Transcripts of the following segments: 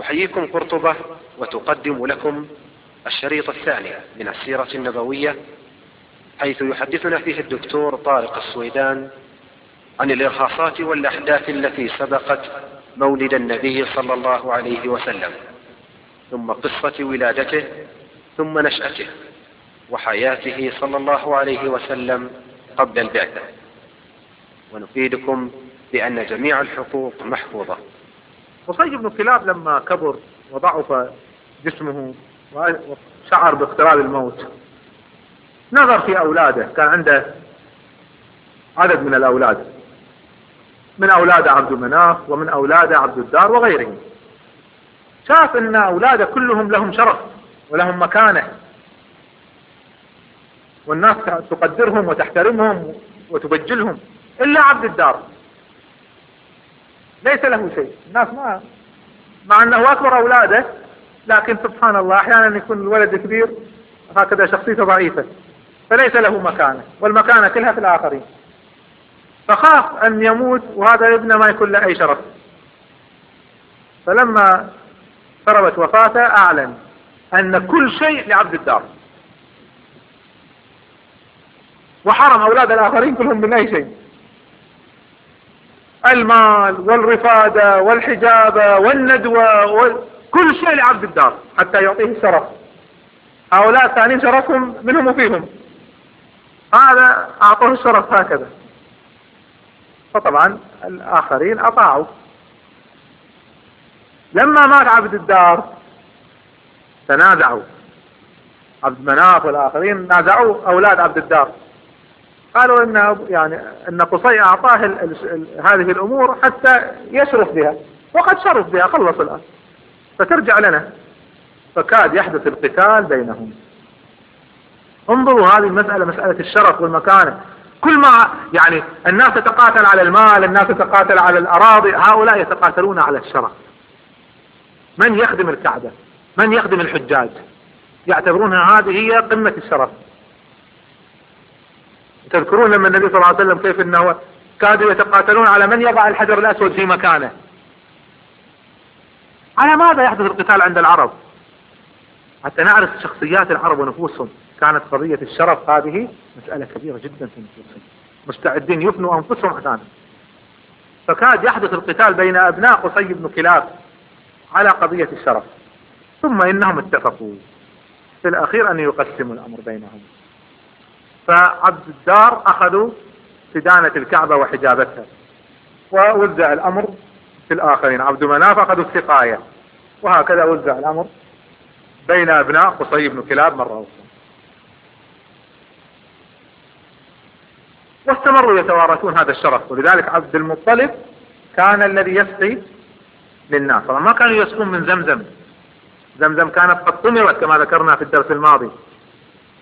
تحييكم قرطبة وتقدم لكم الشريط الثاني من السيرة النبوية حيث يحدثنا فيه الدكتور طارق السويدان عن الإرهاصات والأحداث التي سبقت مولد النبي صلى الله عليه وسلم ثم قصة ولادته ثم نشأته وحياته صلى الله عليه وسلم قبل البعثة. ونفيدكم بأن جميع الحقوق محفوظة. قصي بن كلاب لما كبر وضعف جسمه وشعر باقتراب الموت نظر في أولاده كان عنده عدد من الأولاد. من أولاد عبد المناف ومن أولاد عبد الدار وغيرهم. شاف أن أولاده كلهم لهم شرف ولهم مكانة. والناس تقدرهم وتحترمهم وتبجلهم إلا عبد الدار. ليس له شيء. الناس ما مع أنه أكبر أولاده لكن سبحان الله أحيانا يكون الولد كبير هكذا شخصيته ضعيفة. فليس له مكانة والمكانة كلها في الآخرين. فخاف أن يموت وهذا ابنه ما يكون له أي شرف. فلما قربت وفاته أعلن أن كل شيء لعبد الدار. وحرم أولاد الآخرين كلهم من أي شيء. المال والرفادة والحجابة والندوة كل شيء لعبد الدار حتى يعطيه الشرف هؤلاء الثانيين شرفهم منهم وفيهم. هذا أعطوه الشرف هكذا. فطبعا الآخرين أطاعوا. لما مات عبد الدار تنازعوا. عبد مناف والآخرين نازعوا أولاد عبد الدار. قالوا إن يعني إن قصي أعطاه ال ال هذه الأمور حتى يشرف بها وقد شرف بها خلص الآن. فترجع لنا. فكاد يحدث القتال بينهم. انظروا هذه المسألة مسألة الشرف والمكانة. كل ما يعني الناس تتقاتل على المال الناس تتقاتل على الأراضي هؤلاء يتقاتلون على الشرف. من يخدم الكعبة؟ من يخدم الحجاج؟ يعتبرونها هذه هي قمة الشرف. تذكرون لما النبي صلى الله عليه وسلم كيف إنه كادوا يتقاتلون على من يضع الحجر الأسود في مكانه؟ على ماذا يحدث القتال عند العرب؟ حتى نعرف شخصيات العرب ونفوسهم. كانت قضية الشرف هذه مسألة كبيرة جدا في نفوسهم. مستعدين يفنوا أنفسهم عشانه فكاد يحدث القتال بين أبناء قصي بن كلاب على قضية الشرف. ثم إنهم اتفقوا. في الأخير أن يقسموا الأمر بينهم. فعبد الدار أخذوا سدانة الكعبة وحجابتها. ووزع الأمر في الآخرين. عبد مناف أخذوا السقاية. وهكذا وزع الأمر بين أبناء قصي بن كلاب مرة أخرى. واستمروا يتوارثون هذا الشرف. ولذلك عبد المطلب كان الذي يسقي للناس. طبعا ما كانوا يسقون من زمزم. زمزم كانت قد طمرت كما ذكرنا في الدرس الماضي.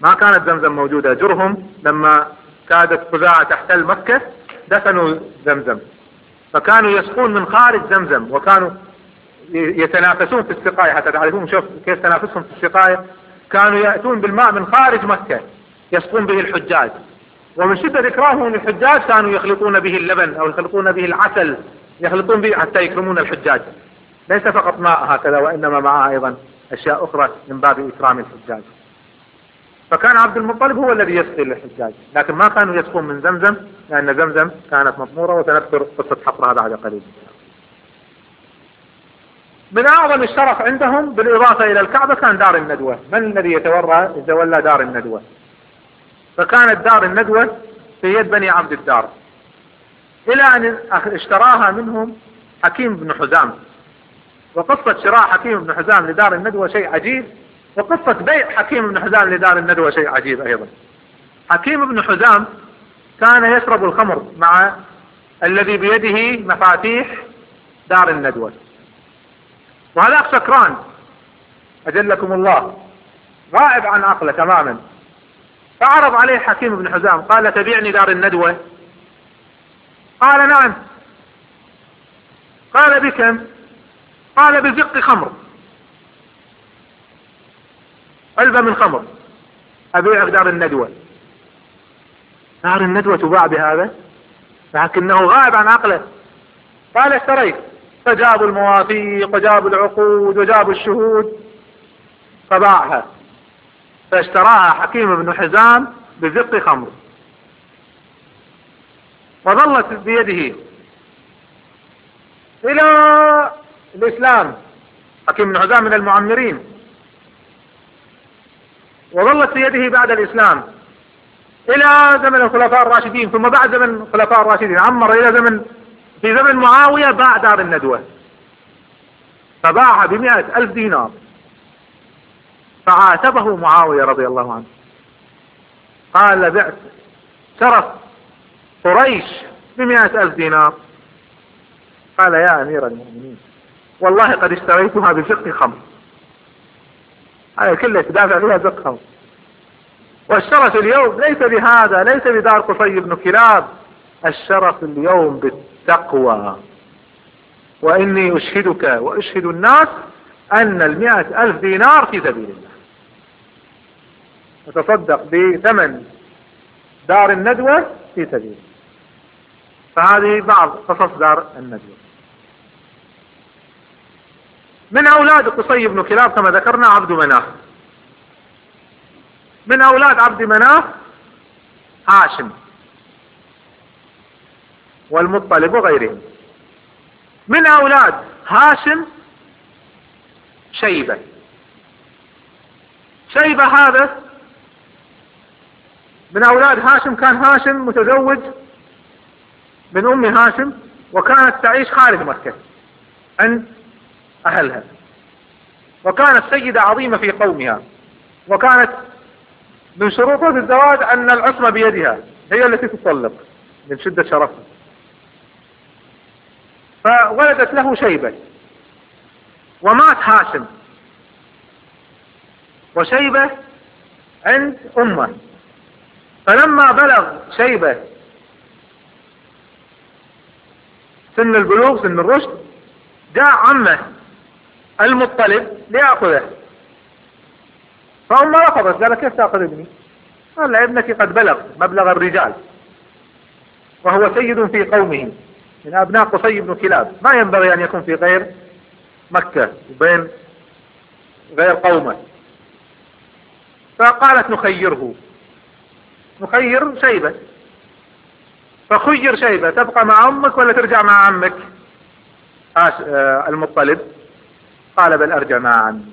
ما كانت زمزم موجودة. جرهم لما كادت خزاعة تحتل مكة دفنوا زمزم. فكانوا يسقون من خارج زمزم وكانوا يتنافسون في السقاية. حتى تعرفون شوف كيف تنافسهم في السقاية؟ كانوا يأتون بالماء من خارج مكة يسقون به الحجاج. ومن شدة إكراههم للحجاج كانوا يخلطون به اللبن أو يخلطون به العسل يخلطون به حتى يكرمون الحجاج. ليس فقط ماء هكذا وإنما معها أيضا أشياء أخرى من باب إكرام الحجاج. فكان عبد المطلب هو الذي يسقي للحجاج. لكن ما كانوا يسقون من زمزم لأن زمزم كانت مطمورة وسنذكر قصة حفرها بعد قليل. من أعظم الشرف عندهم بالإضافة إلى الكعبة كان دار الندوة. من الذي يتولى يتولى دار الندوة. فكانت دار الندوة في يد بني عبد الدار. إلى أن اشتراها منهم حكيم بن حزام. وقصة شراء حكيم بن حزام لدار الندوة شيء عجيب. وقصة بيع حكيم بن حزام لدار الندوة شيء عجيب أيضا. حكيم بن حزام كان يشرب الخمر مع الذي بيده مفاتيح دار الندوة. وهذاك سكران أجلكم الله. غائب عن عقله تماما. فعرض عليه حكيم بن حزام قال تبيعني دار الندوة؟ قال نعم. قال بكم؟ قال بزق خمر. علبة من خمر. أبيعك دار الندوة. دار الندوة تباع بهذا لكنه غائب عن عقله. قال اشتريت. فجابوا المواثيق وجابوا العقود وجابوا الشهود. فباعها. فاشتراها حكيم بن حزام بزق خمر. وظلت بيده. إلى الإسلام. حكيم بن حزام من المعمرين. وظلت في يده بعد الإسلام إلى زمن الخلفاء الراشدين ثم بعد زمن الخلفاء الراشدين عمر إلى زمن في زمن معاوية باع دار الندوة. فباعها بمئة ألف دينار. فعاتبه معاوية رضي الله عنه. قال بعت شرف قريش بمئة ألف دينار. قال يا أمير المؤمنين والله قد اشتريتها بفق خمر. هذا كله تدافع فيها خمر والشرف اليوم ليس بهذا ليس بدار قصي بن كلاب. الشرف اليوم بالتقوى. وإني أشهدك وأشهد الناس أن المئة ألف دينار في سبيل الله. وتصدق بثمن دار الندوة في سبيل فهذه بعض قصص دار الندوة. من أولاد قصي بن كلاب كما ذكرنا عبد مناف. من أولاد عبد مناف هاشم والمطلب وغيرهم. من أولاد هاشم شيبة. شيبة هذا من أولاد هاشم كان هاشم متزوج من أم هاشم وكانت تعيش خارج مكة. عند أهلها. وكانت سيدة عظيمة في قومها. وكانت من شروطها في الزواج أن العصمة بيدها هي التي تطلق من شدة شرفها. فولدت له شيبة. ومات هاشم. وشيبة عند أمه. فلما بلغ شيبة سن البلوغ سن الرشد جاء عمه المطلب ليأخذه. فأمه رفضت قالت كيف تأخذ ابني؟ قال ابنك قد بلغ مبلغ الرجال وهو سيد في قومه. من أبناء قصي بن كلاب. ما ينبغي أن يكون في غير مكة وبين غير قومه. فقالت نخيره. نخير شيبة. فخير شيبة تبقى مع أمك ولا ترجع مع عمك؟ آه المطلب. قال بل أرجع مع عمي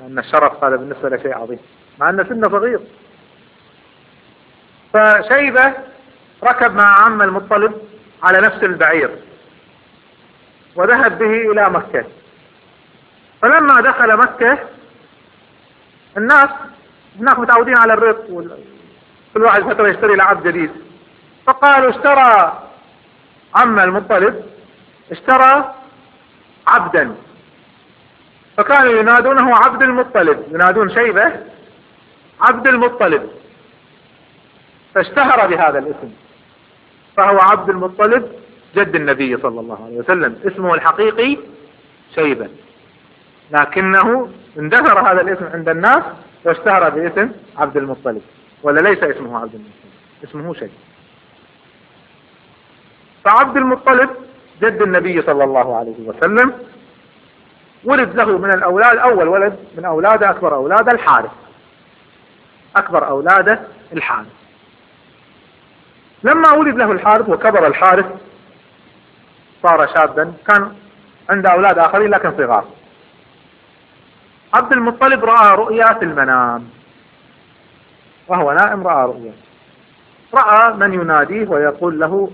أن الشرف هذا بالنسبة له شيء عظيم. مع أن سنه صغير. فشيبة ركب مع عم المطلب على نفس البعير. وذهب به إلى مكة. فلما دخل مكة الناس هناك متعودين على الرق كل واحد فترة يشتري لعب جديد. فقالوا اشترى عم المطلب اشترى عبدا. فكانوا ينادونه عبد المطلب. ينادون شيبة عبد المطلب. فاشتهر بهذا الاسم. فهو عبد المطلب جد النبي صلى الله عليه وسلم. اسمه الحقيقي شيبة. لكنه اندثر هذا الاسم عند الناس واشتهر باسم عبد المطلب. ولا ليس اسمه عبد المطلب. اسمه شيء فعبد المطلب جد النبي صلى الله عليه وسلم ولد له من الأولاد أول ولد من أولاده أكبر أولاده الحارث. أكبر أولاده الحارث. لما ولد له الحارث وكبر الحارث صار شابا كان عنده أولاد آخرين لكن صغار. عبد المطلب رأى رؤيا في المنام. وهو نائم رأى رؤيا. رأى من يناديه ويقول له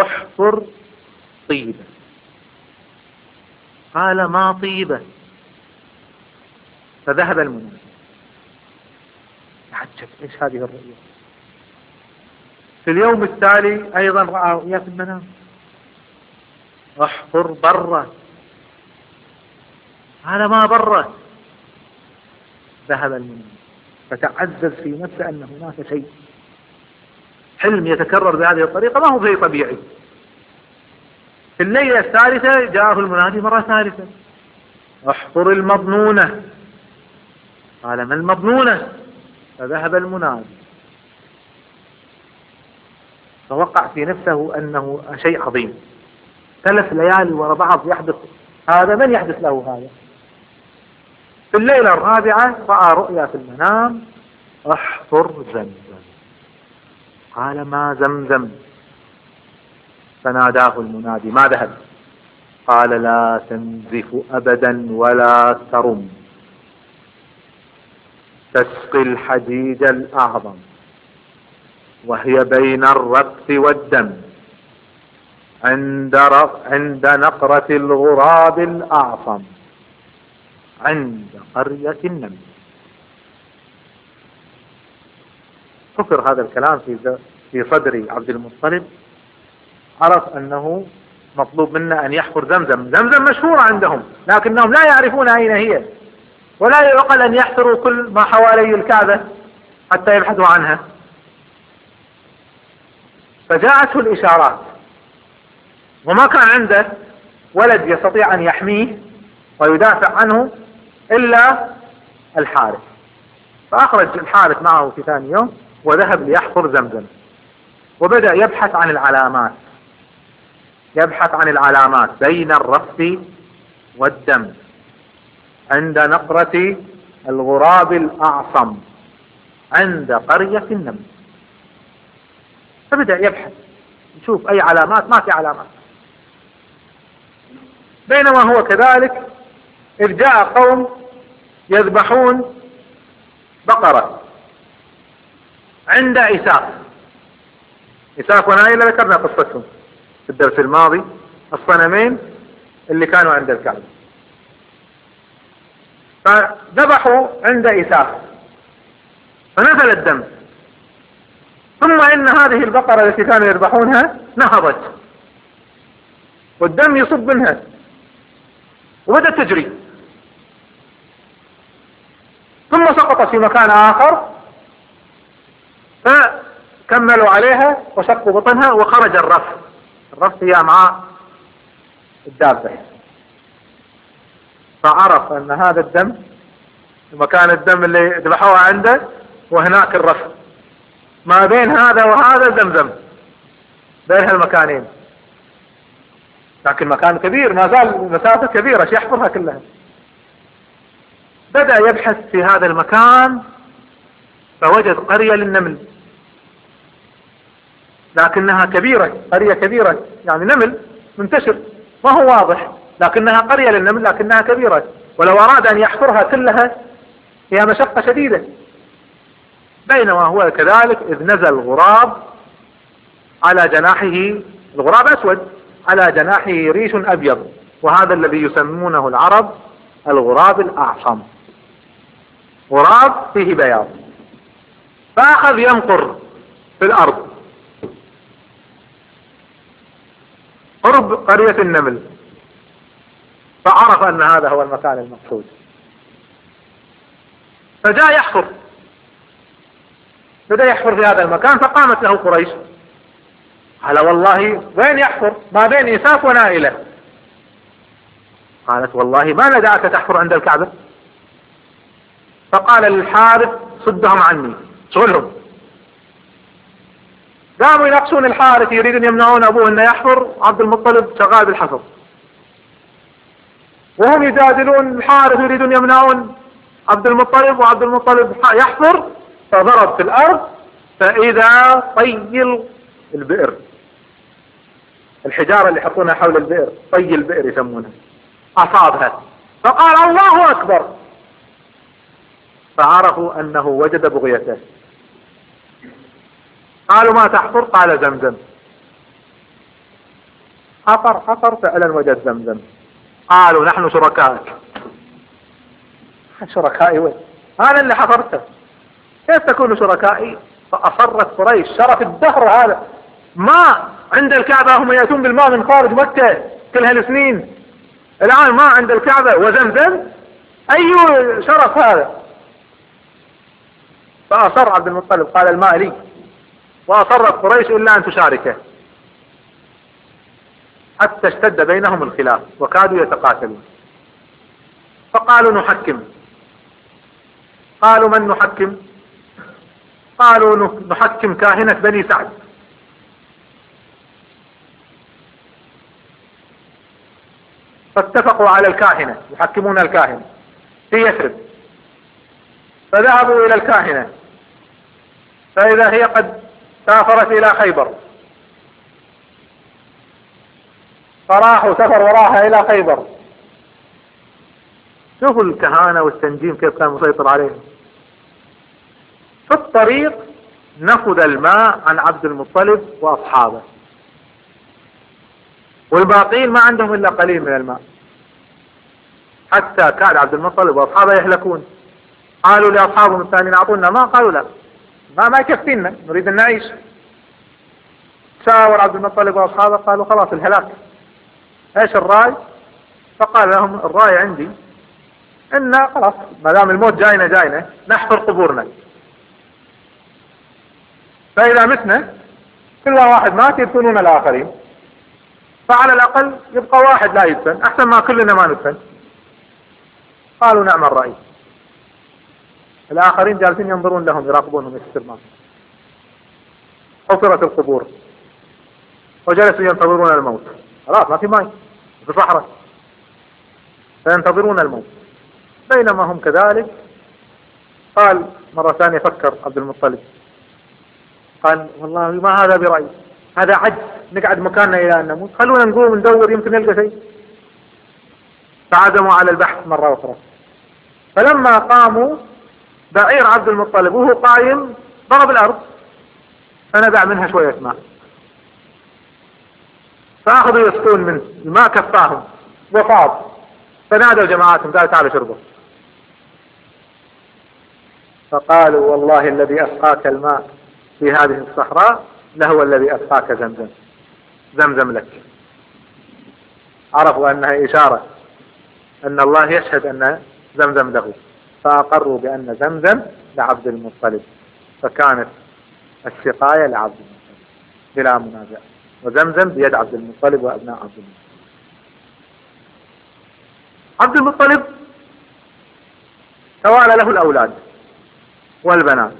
احفر طيبة. قال ما طيبة. فذهب المنادي تعجب إيش هذه الرؤيا في اليوم التالي أيضا رأى رؤيا في المنام. احفر برة هذا ما بره ذهب المنام فتعزز في نفسه أن هناك شيء. حلم يتكرر بهذه الطريقة. ما هو شيء طبيعي. في الليلة الثالثة جاءه المنادي مرة ثالثة. احضر المضنونة قال ما المضنونة فذهب المنادي. فوقع في نفسه أنه شيء عظيم. ثلاث ليالي وراء بعض يحدث هذا. من يحدث له هذا؟ في الليلة الرابعة رأى رؤيا في المنام. احفر زمزم. قال ما زمزم؟ فناداه المنادي ما ذهب؟ قال لا تنزف أبدا ولا ترم. تسقي الحديد الأعظم وهي بين الربث والدم عند عند نقرة الغراب الأعصم عند قرية النمل. كفر هذا الكلام في في صدر عبد المطلب. عرف أنه مطلوب منا أن يحفر زمزم. زمزم مشهورة عندهم لكنهم لا يعرفون أين هي ولا يعقل أن يحفروا كل ما حوالي الكعبة حتى يبحثوا عنها. فجاءته الإشارات وما كان عنده ولد يستطيع أن يحميه ويدافع عنه إلا الحارث. فأخرج الحارث معه في ثاني يوم وذهب ليحفر زمزم وبدأ يبحث عن العلامات. يبحث عن العلامات بين الرف والدم عند نقرة الغراب الأعصم عند قرية النمل فبدأ يبحث يشوف أي علامات ما في علامات. بينما هو كذلك إذ جاء قوم يذبحون بقرة عند إساف إساف ونائلة ذكرنا قصتهم. في الدرس الماضي الصنمين اللي كانوا عند الكعبة. فذبحوا عند إساف فنزل الدم. ثم إن هذه البقرة التي كانوا يذبحونها نهضت. والدم يصب منها. وبدأت تجري. ثم سقطت في مكان آخر. فكملوا عليها وشقوا بطنها وخرج الرف. الرف هي مع الدابة. فعرف أن هذا الدم مكان الدم اللي ذبحوه عنده وهناك الرف ما بين هذا وهذا زمزم بين هالمكانين. لكن مكان كبير ما زال مسافة كبيرة إيش يحفرها كلها؟ بدأ يبحث في هذا المكان فوجد قرية للنمل. لكنها كبيرة قرية كبيرة يعني نمل منتشر ما هو واضح. لكنها قرية للنمل لكنها كبيرة. ولو أراد أن يحفرها كلها فيها مشقة شديدة. بينما هو كذلك إذ نزل غراب على جناحه الغراب أسود على جناحه ريش أبيض. وهذا الذي يسمونه العرب الغراب الأعصم. غراب فيه بياض. فأخذ ينقر في الأرض. قرب قرية النمل. فعرف أن هذا هو المكان المقصود. فجاء يحفر. بدأ يحفر في هذا المكان فقامت له قريش. قال والله وين يحفر؟ ما بين إساف ونائلة. قالت والله ما ندعك تحفر عند الكعبة؟ فقال للحارث صدهم عني. شغلهم. قاموا يناقشون الحارث يريدون يمنعون أبوه إنه يحفر عبد المطلب شغال بالحفر وهم يجادلون الحارث يريدون يمنعون عبد المطلب وعبد المطلب يحفر فضرب في الأرض. فإذا طي البئر. الحجارة اللي يحطونها حول البئر طي البئر يسمونها. أصابها. فقال الله أكبر. فعرفوا أنه وجد بغيته. قالوا ما تحفر؟ قال زمزم. حفر حفر فعلا وجد زمزم. قالوا نحن شركائك. شركائي وين؟ أنا اللي حفرته. كيف تكون شركائي؟ فأصرت قريش. شرف الدهر هذا. ما عند الكعبة هم يأتون بالماء من خارج مكة كل هالسنين. الآن ما عند الكعبة. وزمزم؟ أي شرف هذا؟ فأصر عبد المطلب. قال الماء لي وأصرت قريش إلا أن تشاركه. حتى اشتد بينهم الخلاف وكادوا يتقاتلون. فقالوا نحكم. قالوا من نحكم؟ قالوا نحكم كاهنة بني سعد. فاتفقوا على الكاهنة يحكمون الكاهنة. في يثرب. فذهبوا إلى الكاهنة. فإذا هي قد سافرت إلى خيبر. فراحوا سفر وراها إلى خيبر. شوفوا الكهانة والتنجيم كيف كان مسيطر عليهم في الطريق نفذ الماء عن عبد المطلب وأصحابه. والباقين ما عندهم إلا قليل من الماء. حتى كاد عبد المطلب وأصحابه يهلكون. قالوا لأصحابهم الثانيين أعطونا ماء. قالوا لا. ما ما يكفينا نريد أن نعيش. شاور عبد المطلب وأصحابه قالوا خلاص الهلاك. إيش الرأي؟ فقال لهم الرأي عندي إن خلاص ما دام الموت جاينا جاينا نحفر قبورنا. فإذا متنا كل واحد مات يدفنون الآخرين. فعلى الأقل يبقى واحد لا يدفن أحسن ما كلنا ما ندفن. قالوا نعم الرأي. الآخرين جالسين ينظرون لهم يراقبونهم ما حفرت القبور. وجلسوا ينتظرون الموت. خلاص ما في ماي في الصحراء فينتظرون الموت. بينما هم كذلك. قال مرة ثانية فكر عبد المطلب. قال والله ما هذا برأي. هذا عجز. نقعد مكاننا إلى أن نموت. خلونا نقوم ندور يمكن نلقى شيء. فعزموا على البحث مرة أخرى. فلما قاموا بعير عبد المطلب وهو قايم ضرب الأرض. فنزع منها شوية ماء. فأخذوا يسقون منه الماء كفاهم. وفاض. فنادوا جماعتهم قالوا تعالوا شربوا. فقالوا والله الذي أسقاك الماء في هذه الصحراء لهو الذي أسقاك زمزم. زمزم لك. عرفوا أنها إشارة. أن الله يشهد أن زمزم له. فأقروا بأن زمزم لعبد المطلب فكانت السقاية لعبد المطلب بلا منازع وزمزم بيد عبد المطلب وأبناء عبد المطلب. عبد المطلب توالى له الأولاد والبنات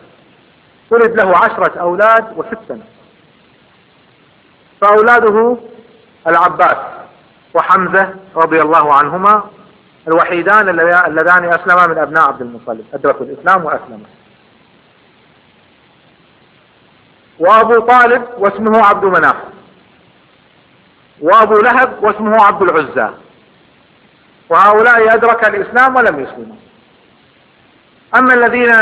ولد له عشرة أولاد وست فأولاده العباس وحمزة رضي الله عنهما الوحيدان اللذان أسلما من أبناء عبد المطلب. أدركوا الإسلام وأسلما وأبو طالب واسمه عبد مناف. وأبو لهب واسمه عبد العزى. وهؤلاء أدرك الإسلام ولم يسلموا. أما الذين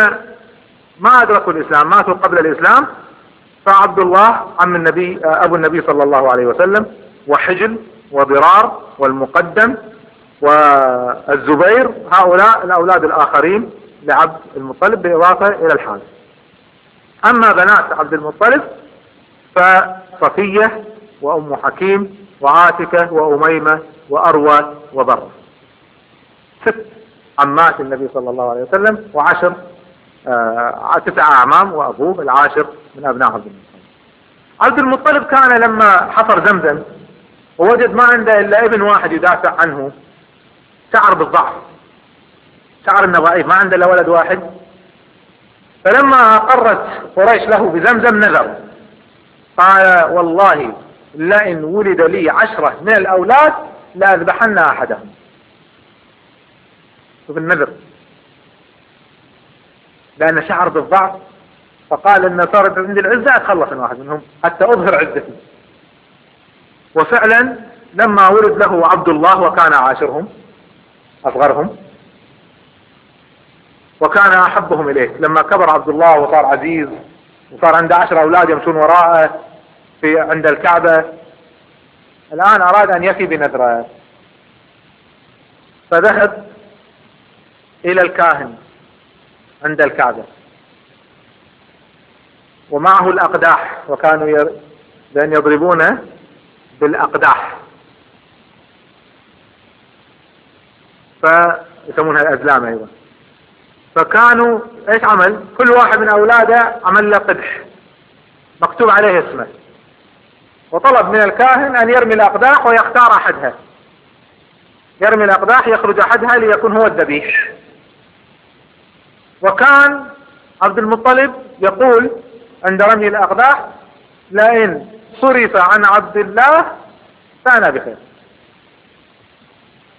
ما أدركوا الإسلام ماتوا قبل الإسلام فعبد الله عم النبي أبو النبي صلى الله عليه وسلم وحجل وضرار والمقدم والزبير هؤلاء الأولاد الآخرين لعبد المطلب بالإضافة إلى الحارث أما بنات عبد المطلب فصفية وأم حكيم وعاتكة وأميمة وأروى وبرة ست عمات النبي صلى الله عليه وسلم وعشر آه تسعة أعمام وأبوه العاشر من أبناء عبد المطلب. عبد المطلب كان لما حفر زمزم ووجد ما عنده إلا ابن واحد يدافع عنه شعر بالضعف. شعر انه ضعيف ما عنده الا ولد واحد. فلما أقرت قريش له بزمزم نذر. قال والله لئن ولد لي عشرة من الأولاد لأذبحن أحدهم. شوف النذر. لأن شعر بالضعف فقال إن صارت عندي العزة أتخلص من واحد منهم حتى أظهر عزتي. وفعلا لما ولد له عبد الله وكان عاشرهم أصغرهم. وكان أحبهم إليه. لما كبر عبد الله وصار عزيز وصار عنده عشر أولاد يمشون وراءه في عند الكعبة. الآن أراد أن يفي بنذره. فذهب إلى الكاهن عند الكعبة. ومعه الأقداح وكانوا. لأن يضربونه بالأقداح. فيسمونها الأزلام أيضا. فكانوا إيش عمل؟ كل واحد من أولاده عمل له قدح. مكتوب عليه اسمه. وطلب من الكاهن أن يرمي الأقداح ويختار أحدها. يرمي الأقداح يخرج أحدها ليكون هو الذبيح. وكان عبد المطلب يقول عند رمي الأقداح لئن صرف عن عبد الله فأنا بخير.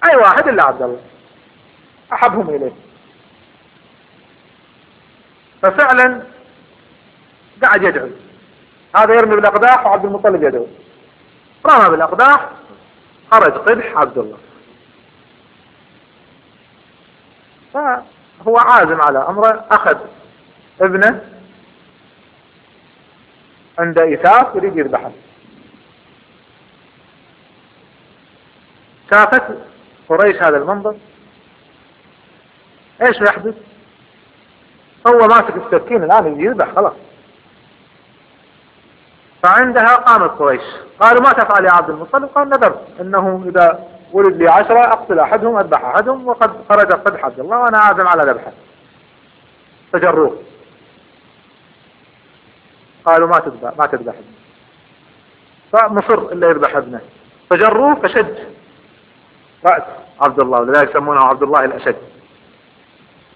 أي واحد إلا عبد الله. أحبهم إليه. ففعلا قاعد يدعو. هذا يرمي بالأقداح وعبد المطلب يدعو. رمى بالأقداح خرج قدح عبد الله. فهو عازم على أمره أخذ ابنه عند إيثاف يريد يذبحه. شافت قريش هذا المنظر. إيش يحدث؟ هو ماسك السكين الآن يذبح خلاص. فعندها قامت قريش. قالوا ما تفعل يا عبد المطلب؟ قال نذرت إنه إذا ولد لي عشرة أقتل أحدهم أذبح أحدهم وقد خرج قدح عبد الله وأنا عازم على ذبحه. فجروه. قالوا ما تذبح ما تذبح ابنه فمصر إلا يذبح ابنه. فجروه فشد. رأس عبد الله ولذلك يسمونه عبد الله الأشد.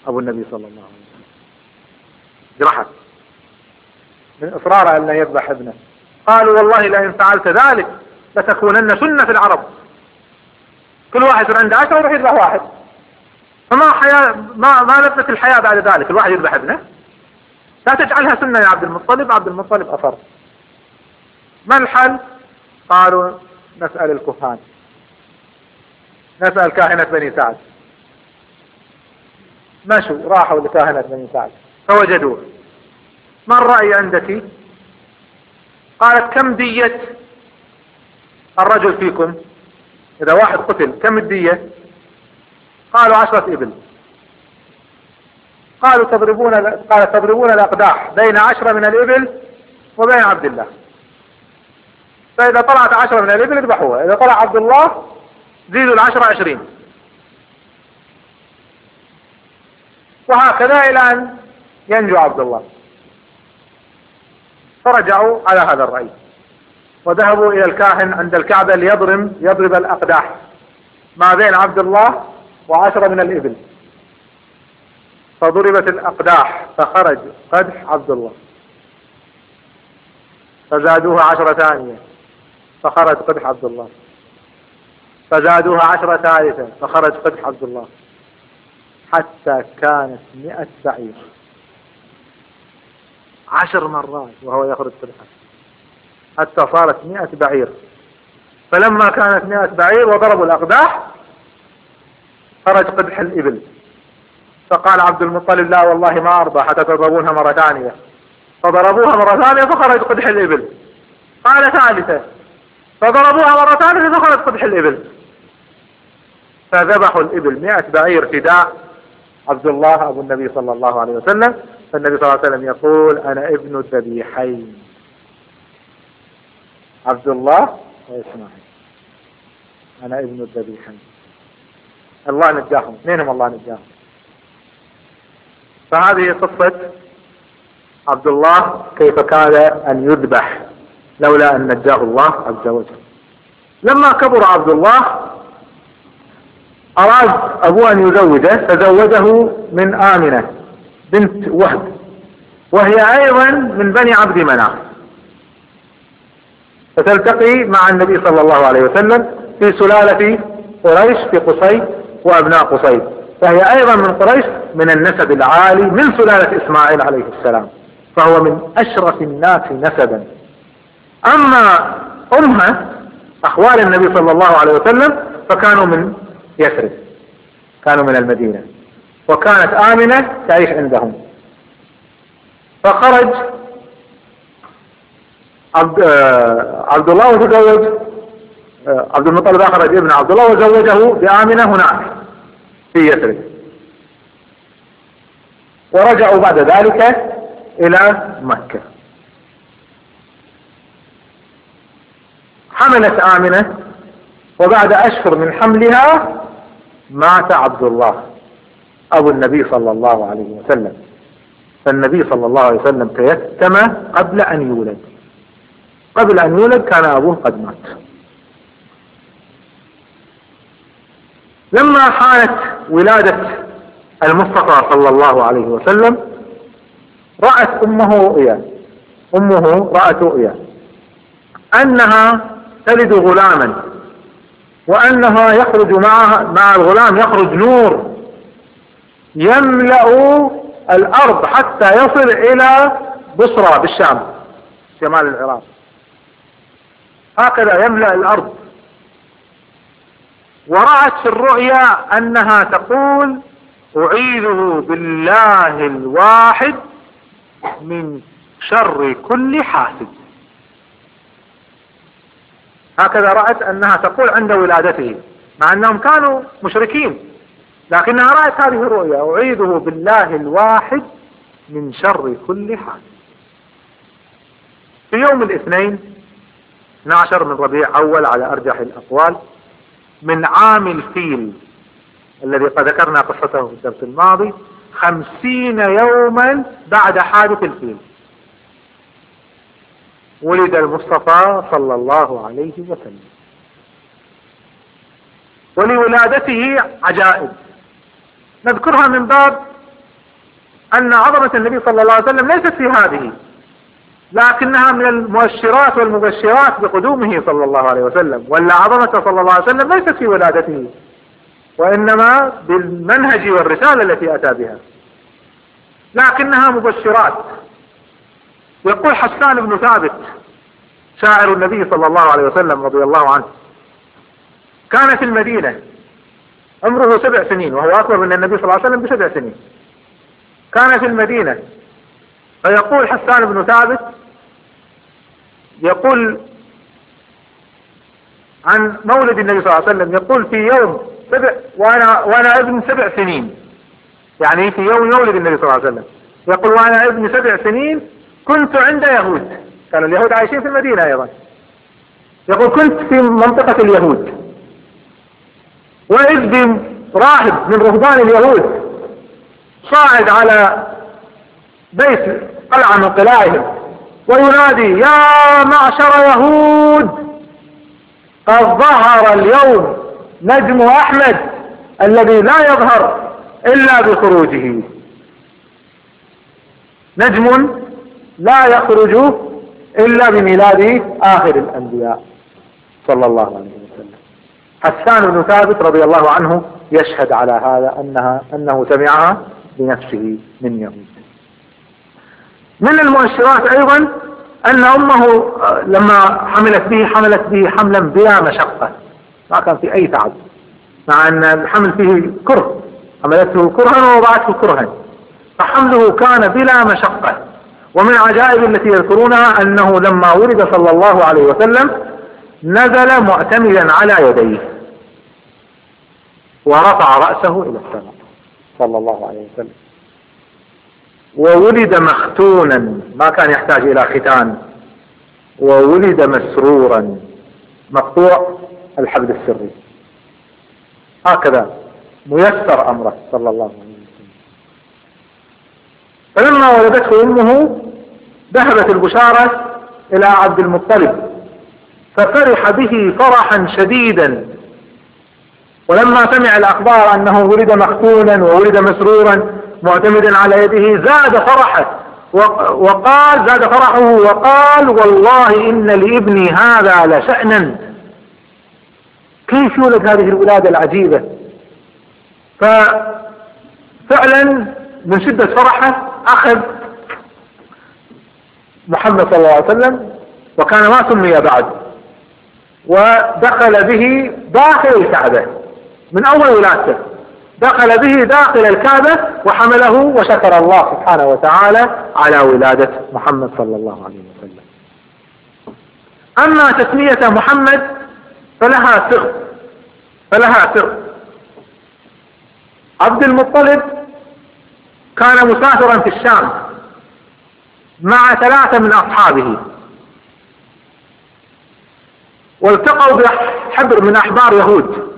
أبو النبي صلى الله عليه وسلم. جرحه من اصراره أن يذبح ابنه. قالوا والله لئن فعلت ذلك لتكونن سنة في العرب. كل واحد عنده عشرة ويروح يذبح واحد. فما حياة ما ما لذة الحياة بعد ذلك؟ الواحد يذبح ابنه. لا تجعلها سنة يا عبد المطلب. عبد المطلب أصر ما الحل؟ قالوا نسأل الكهان. نسأل كاهنة بني سعد. مشوا راحوا لكاهنة بني سعد. فوجدوه. ما الرأي عندك؟ قالت كم دية؟ الرجل فيكم. إذا واحد قتل كم الدية؟ قالوا عشرة إبل. قالوا تضربون قال تضربون الأقداح بين عشرة من الإبل وبين عبد الله. فإذا طلعت عشرة من الإبل اذبحوها إذا طلع عبد الله زيدوا العشرة عشرين. وهكذا إلى أن ينجو عبد الله. فرجعوا على هذا الرأي. وذهبوا إلى الكاهن عند الكعبة ليضرب يضرب الأقداح. ما بين عبد الله وعشرة من الإبل. فضربت الأقداح فخرج قدح عبد الله. فزادوها عشرة ثانية فخرج قدح عبد الله. فزادوها عشرة ثالثة فخرج قدح عبد الله. حتى كانت مئة بعير عشر مرات وهو يخرج قدحا حتى صارت مئة بعير. فلما كانت مئة بعير وضربوا الأقداح خرج قدح الإبل. فقال عبد المطلب لا والله ما أرضى حتى تضربونها مرة ثانية. فضربوها مرة ثانية فخرج قدح الإبل. قال ثالثة فضربوها مرة ثالثة فخرج قدح الإبل. فذبحوا الإبل مئة بعير فداء. عبد الله أبو النبي صلى الله عليه وسلم فالنبي صلى الله عليه وسلم يقول أنا ابن الذبيحين عبد الله وإسماعيل. أنا ابن الذبيحين الله نجاهم. اثنينهم الله نجاهم. فهذه قصة عبد الله كيف كان أن يذبح لولا أن نجاه الله عز وجل. لما كبر عبد الله أراد أبوه أن يزوجه فزوجه من آمنة بنت وهب وهي أيضا من بني عبد مناف. فتلتقي مع النبي صلى الله عليه وسلم في سلالة قريش في قصي وأبناء قصي فهي أيضا من قريش من النسب العالي من سلالة إسماعيل عليه السلام فهو من أشرف الناس نسبا. أما أمها أخوال النبي صلى الله عليه وسلم فكانوا من يثرب. كانوا من المدينة. وكانت آمنة تعيش عندهم. فخرج عبد, آه، عبد الله وتزوج آه، عبد المطلب أخرج ابن عبد الله وزوجه بآمنة هناك في يثرب. ورجعوا بعد ذلك إلى مكة. حملت آمنة وبعد أشهر من حملها مات عبد الله أبو النبي صلى الله عليه وسلم. فالنبي صلى الله عليه وسلم تيتم قبل أن يولد. قبل أن يولد كان أبوه قد مات. لما حانت ولادة المصطفى صلى الله عليه وسلم رأت أمه رؤيا. أمه رأت رؤيا. أنها تلد غلاما. وأنها يخرج معها مع الغلام يخرج نور. يملأ الأرض حتى يصل إلى بصرى بالشام شمال العراق. هكذا يملأ الأرض. ورأت في الرؤيا أنها تقول أعيذه بالله الواحد من شر كل حاسد. هكذا رأت أنها تقول عند ولادته مع أنهم كانوا مشركين. لكنها رأت هذه الرؤيا أعيذه بالله الواحد من شر كل حاسد في يوم الاثنين 12 من ربيع أول على أرجح الأقوال من عام الفيل الذي قد ذكرنا قصته في الدرس الماضي خمسين يوما بعد حادث الفيل. ولد المصطفى صلى الله عليه وسلم. ولولادته عجائب. نذكرها من باب أن عظمة النبي صلى الله عليه وسلم ليست في هذه لكنها من المؤشرات والمبشرات بقدومه صلى الله عليه وسلم ولا عظمته صلى الله عليه وسلم ليست في ولادته وإنما بالمنهج والرسالة التي أتى بها. لكنها مبشرات. يقول حسان بن ثابت شاعر النبي صلى الله عليه وسلم رضي الله عنه كان في المدينة عمره سبع سنين وهو أكبر من النبي صلى الله عليه وسلم بسبع سنين. كان في المدينة فيقول حسان بن ثابت يقول عن مولد النبي صلى الله عليه وسلم يقول في يوم سبع وأنا وأنا ابن سبع سنين. يعني في يوم مولد النبي صلى الله عليه وسلم. يقول وأنا ابن سبع سنين كنت عند يهود. كان اليهود عايشين في المدينة أيضا. يقول كنت في منطقة اليهود. وإذ براهب من رهبان اليهود صاعد على بيت قلعة من قلاعهم وينادي يا معشر يهود! قد ظهر اليوم نجم أحمد الذي لا يظهر إلا بخروجه. نجم لا يخرج إلا بميلاد آخر الأنبياء. صلى الله عليه وسلم. حسان بن ثابت رضي الله عنه يشهد على هذا أنها أنه سمعها بنفسه من يهود من المؤشرات أيضا أن أمه آه، لما حملت به حملت به حملا بلا مشقة. ما كان في أي تعب. مع أن الحمل فيه كره. حملته كرها ووضعته كرها. فحمله كان بلا مشقة. ومن عجائب التي يذكرونها أنه لما ولد صلى الله عليه وسلم نزل معتمدا على يديه ورفع رأسه إلى السماء صلى الله عليه وسلم. وولد مختونا ما كان يحتاج إلى ختان. وولد مسرورا مقطوع الحبل السري. هكذا ميسر أمره صلى الله عليه وسلم. فلما ولدته أمه ذهبت البشارة إلى عبد المطلب ففرح به فرحا شديدا. ولما سمع الأخبار أنه ولد مختونا وولد مسرورا معتمدا على يده زاد فرحه. وقال زاد فرحه وقال والله إن لابني هذا لشأنا. كيف يولد هذه الولادة العجيبة؟ ففعلا من شدة فرحة أخذ محمد صلى الله عليه وسلم وكان ما سمي بعد ودخل به داخل الكعبة من أول ولادته. دخل به داخل الكعبة وحمله وشكر الله سبحانه وتعالى على ولادة محمد صلى الله عليه وسلم. أما تسمية محمد فلها سر فلها سر عبد المطلب كان مسافرا في الشام مع ثلاثة من أصحابه. والتقوا بحبر من أحبار يهود.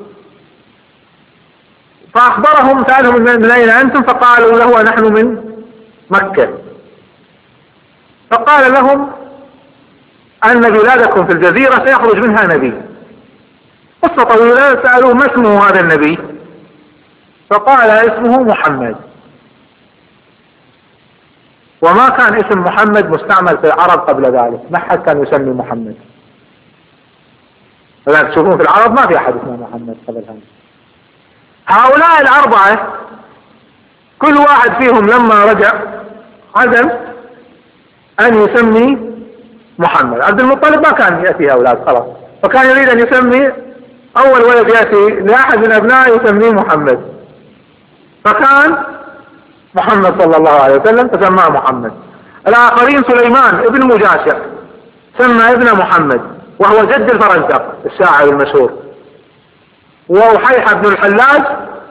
فأخبرهم سألهم من أين أنتم؟ فقالوا له نحن من مكة. فقال لهم أن بلادكم في الجزيرة سيخرج منها نبي. قصة طويلة سألوه ما اسمه هذا النبي. فقال اسمه محمد. وما كان اسم محمد مستعمل في العرب قبل ذلك. ما حد كان يسمي محمد. ولذلك تشوفون في العرب ما في أحد اسمه محمد قبل هذا. هؤلاء الأربعة كل واحد فيهم لما رجع عزم أن يسمي محمد. عبد المطلب ما كان يأتيه أولاد خلاص فكان يريد أن يسمي أول ولد يأتي لأحد من أبنائه يسميه محمد. فكان محمد صلى الله عليه وسلم فسماه محمد. الآخرين سليمان ابن مجاشع سمى ابن محمد وهو جد الفرزدق الشاعر المشهور. وأحيح بن الحلاج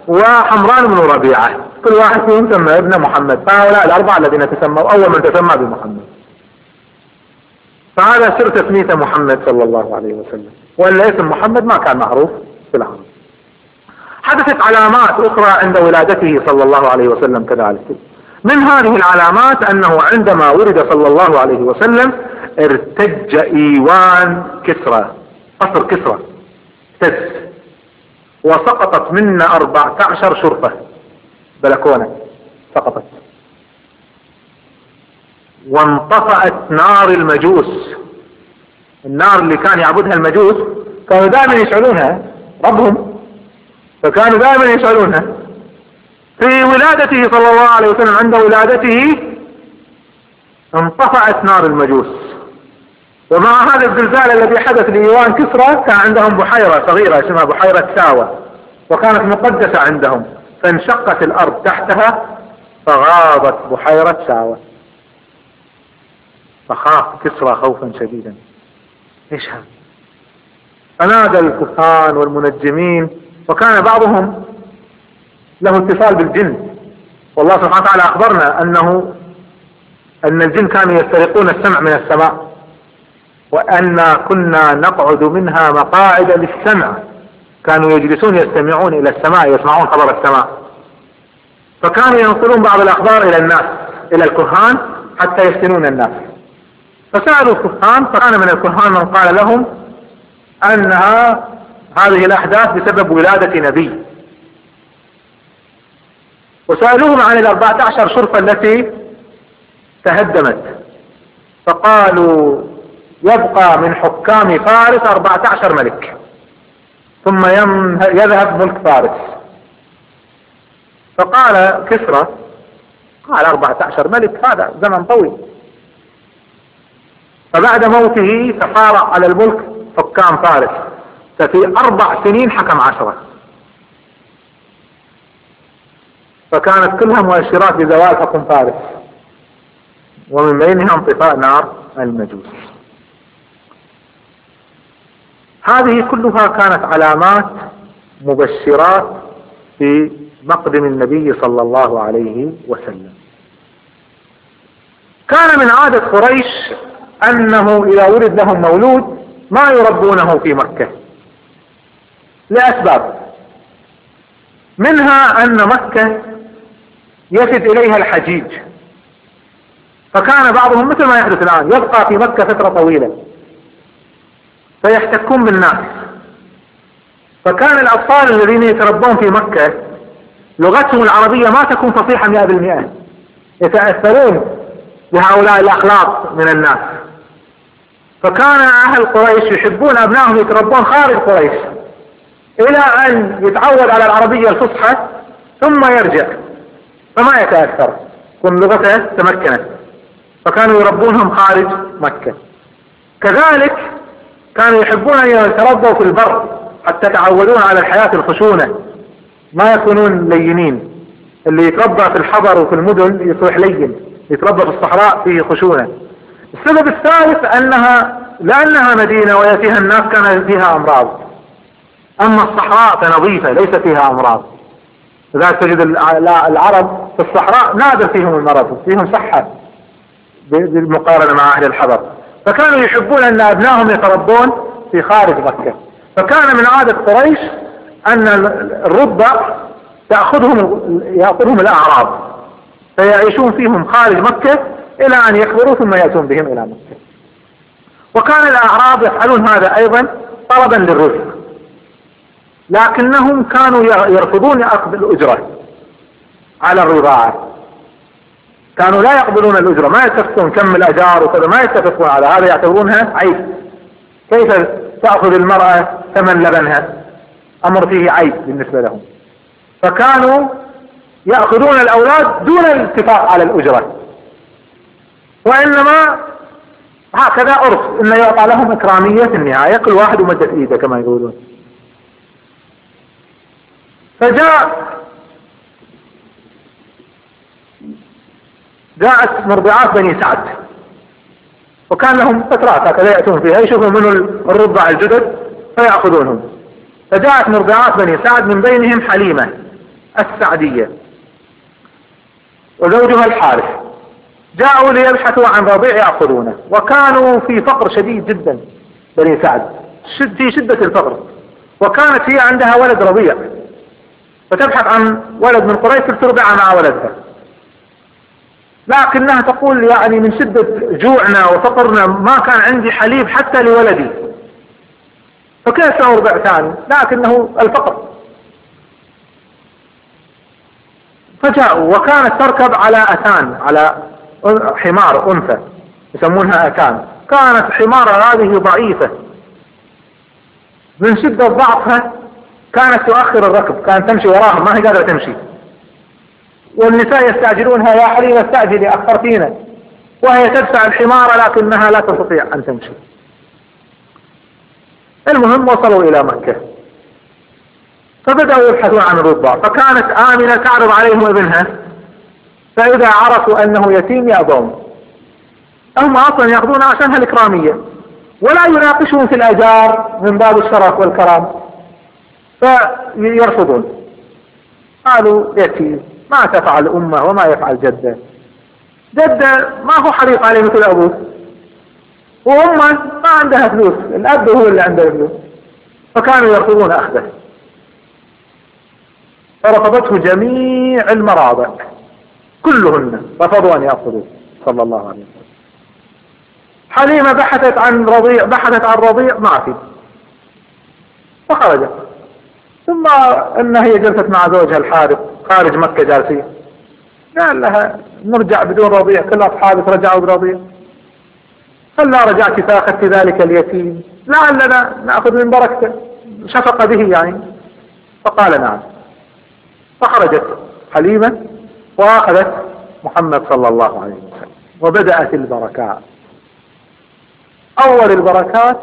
وحمران بن ربيعة. كل واحد فيهم سمى ابن محمد. فهؤلاء الأربعة الذين تسموا أول من تسمى بمحمد. فهذا سر تسمية محمد صلى الله عليه وسلم. وإلا اسم محمد ما كان معروف في العرب. حدثت علامات أخرى عند ولادته صلى الله عليه وسلم كذلك. من هذه العلامات أنه عندما ولد صلى الله عليه وسلم ارتج إيوان كسرى قصر كسرى اهتز وسقطت منا 14 شرطة بلكونة سقطت. وانطفأت نار المجوس. النار اللي كان يعبدها المجوس كانوا دائما يشعلونها ربهم فكانوا دائما يشعلونها في ولادته صلى الله عليه وسلم عند ولادته انطفأت نار المجوس. ومع هذا الزلزال الذي حدث لإيوان كسرى كان عندهم بحيرة صغيرة اسمها بحيرة ساوة وكانت مقدسة عندهم. فانشقت الأرض تحتها فغابت بحيرة ساوة. فخاف كسرى خوفا شديدا. إيش هذا؟ فنادى الكهان والمنجمين وكان بعضهم له اتصال بالجن. والله سبحانه وتعالى أخبرنا أنه أن الجن كانوا يسترقون السمع من السماء وأنا كنا نقعد منها مقاعد للسمع. كانوا يجلسون يستمعون إلى السماء يسمعون خبر السماء. فكانوا ينقلون بعض الأخبار إلى الناس إلى الكهان حتى يفتنون الناس. فسألوا الكهان فكان من الكهان من قال لهم أنها هذه الأحداث بسبب ولادة نبي. وسألوهم عن الأربعة عشر شرفة التي تهدمت. فقالوا يبقى من حكام فارس 14 ملك ثم يذهب ملك فارس. فقال كسرى قال 14 ملك هذا زمن طويل. فبعد موته فصار على الملك حكام فارس. ففي أربع سنين حكم عشرة. فكانت كلها مؤشرات بزوال حكم فارس. ومن بينها انطفاء نار المجوس. هذه كلها كانت علامات مبشرات في مقدم النبي صلى الله عليه وسلم. كان من عادة قريش أنه إذا ولد لهم مولود ما يربونه في مكة. لأسباب. منها أن مكة يفد إليها الحجيج. فكان بعضهم مثل ما يحدث الآن يبقى في مكة فترة طويلة. فيحتكون بالناس. فكان الأطفال الذين يتربون في مكة لغتهم العربية ما تكون فصيحة مئة بالمئة. يتأثرون بهؤلاء الأخلاق من الناس. فكان أهل قريش يحبون أبنائهم يتربون خارج قريش. إلى أن يتعود على العربية الفصحى ثم يرجع. فما يتأثر كن لغته تمكنت. فكانوا يربونهم خارج مكة. كذلك كانوا يحبون أن يتربوا في البر حتى يتعودون على الحياة الخشونة. ما يكونون لينين. اللي يتربى في الحضر وفي المدن يصبح لين يتربى في الصحراء فيه خشونة. السبب الثالث أنها لأنها مدينة ويأتيها الناس كان فيها أمراض. أما الصحراء فنظيفة ليس فيها أمراض. لذلك تجد العرب في الصحراء نادر فيهم المرض فيهم صحة بالمقارنة مع أهل الحضر. فكانوا يحبون أن أبنائهم يتربون في خارج مكة. فكان من عادة قريش أن الربع تأخذهم يأخذهم الأعراب فيعيشون فيهم خارج مكة إلى أن يكبروا ثم يأتون بهم إلى مكة. وكان الأعراب يفعلون هذا أيضا طلبا للرزق لكنهم كانوا يرفضون أخذ الأجرة على الرضاعة كانوا لا يقبلون الأجرة. ما يتفقون كم الأجار وكذا ما يتفقون على هذا. يعتبرونها عيب. كيف تأخذ المرأة ثمن لبنها؟ أمر فيه عيب بالنسبة لهم. فكانوا يأخذون الأولاد دون الاتفاق على الأجرة. وإنما هكذا عرف انه يعطى لهم إكرامية في النهاية. كل واحد ومدت إيده كما يقولون. فجاء جاءت مرضعات بني سعد. وكان لهم فترات هكذا يأتون فيها يشوفون من الرضع الجدد فيأخذونهم. فجاءت مرضعات بني سعد من بينهم حليمة السعدية وزوجها الحارث. جاءوا ليبحثوا عن رضيع يأخذونه. وكانوا في فقر شديد جدا بني سعد في شدة الفقر. وكانت هي عندها ولد رضيع. فتبحث عن ولد من قريش ترضع مع ولدها. لكنها تقول يعني من شدة جوعنا وفقرنا ما كان عندي حليب حتى لولدي. فكيف سأرضع ثاني؟ لكنه الفقر. فجاءوا وكانت تركب على أتان على حمار أنثى يسمونها أتان كانت حمارة هذه ضعيفة. من شدة ضعفها كانت تؤخر الركب كانت تمشي وراهم ما هي قادرة تمشي. والنساء يستعجلونها يا حليمة استعجلي أخرتينا. وهي تدفع الحمار لكنها لا تستطيع أن تمشي. المهم وصلوا إلى مكة. فبدأوا يبحثون عن الرضع. فكانت آمنة تعرض عليهم ابنها. فإذا عرفوا أنه يتيم يأبون. هم أصلا يأخذون عشانها الإكرامية. ولا يناقشون في الأجار من باب الشرف والكرام. فيرفضون. قالوا يتيم ما تفعل أمه وما يفعل جدة. جدة ما هو حريص عليه مثل أبوه. وأمة ما عندها فلوس. الأب هو اللي عنده فلوس. فكانوا يرفضون أخذه. فرفضته جميع المراضع كلهن. رفضوا أن يأخذوه صلى الله عليه وسلم. حليمة بحثت عن رضيع بحثت عن رضيع ما في. فخرجت. ثم إن هي جلست مع زوجها الحارث خارج مكة جالسين. قال لها نرجع بدون رضيع كل أصحابك رجعوا برضيع هل لا رجعت فاخذت ذلك اليتيم. لعلنا نأخذ من بركته شفق به يعني. فقال نعم. فخرجت حليمة وأخذت محمد صلى الله عليه وسلم وبدأت البركات. أول البركات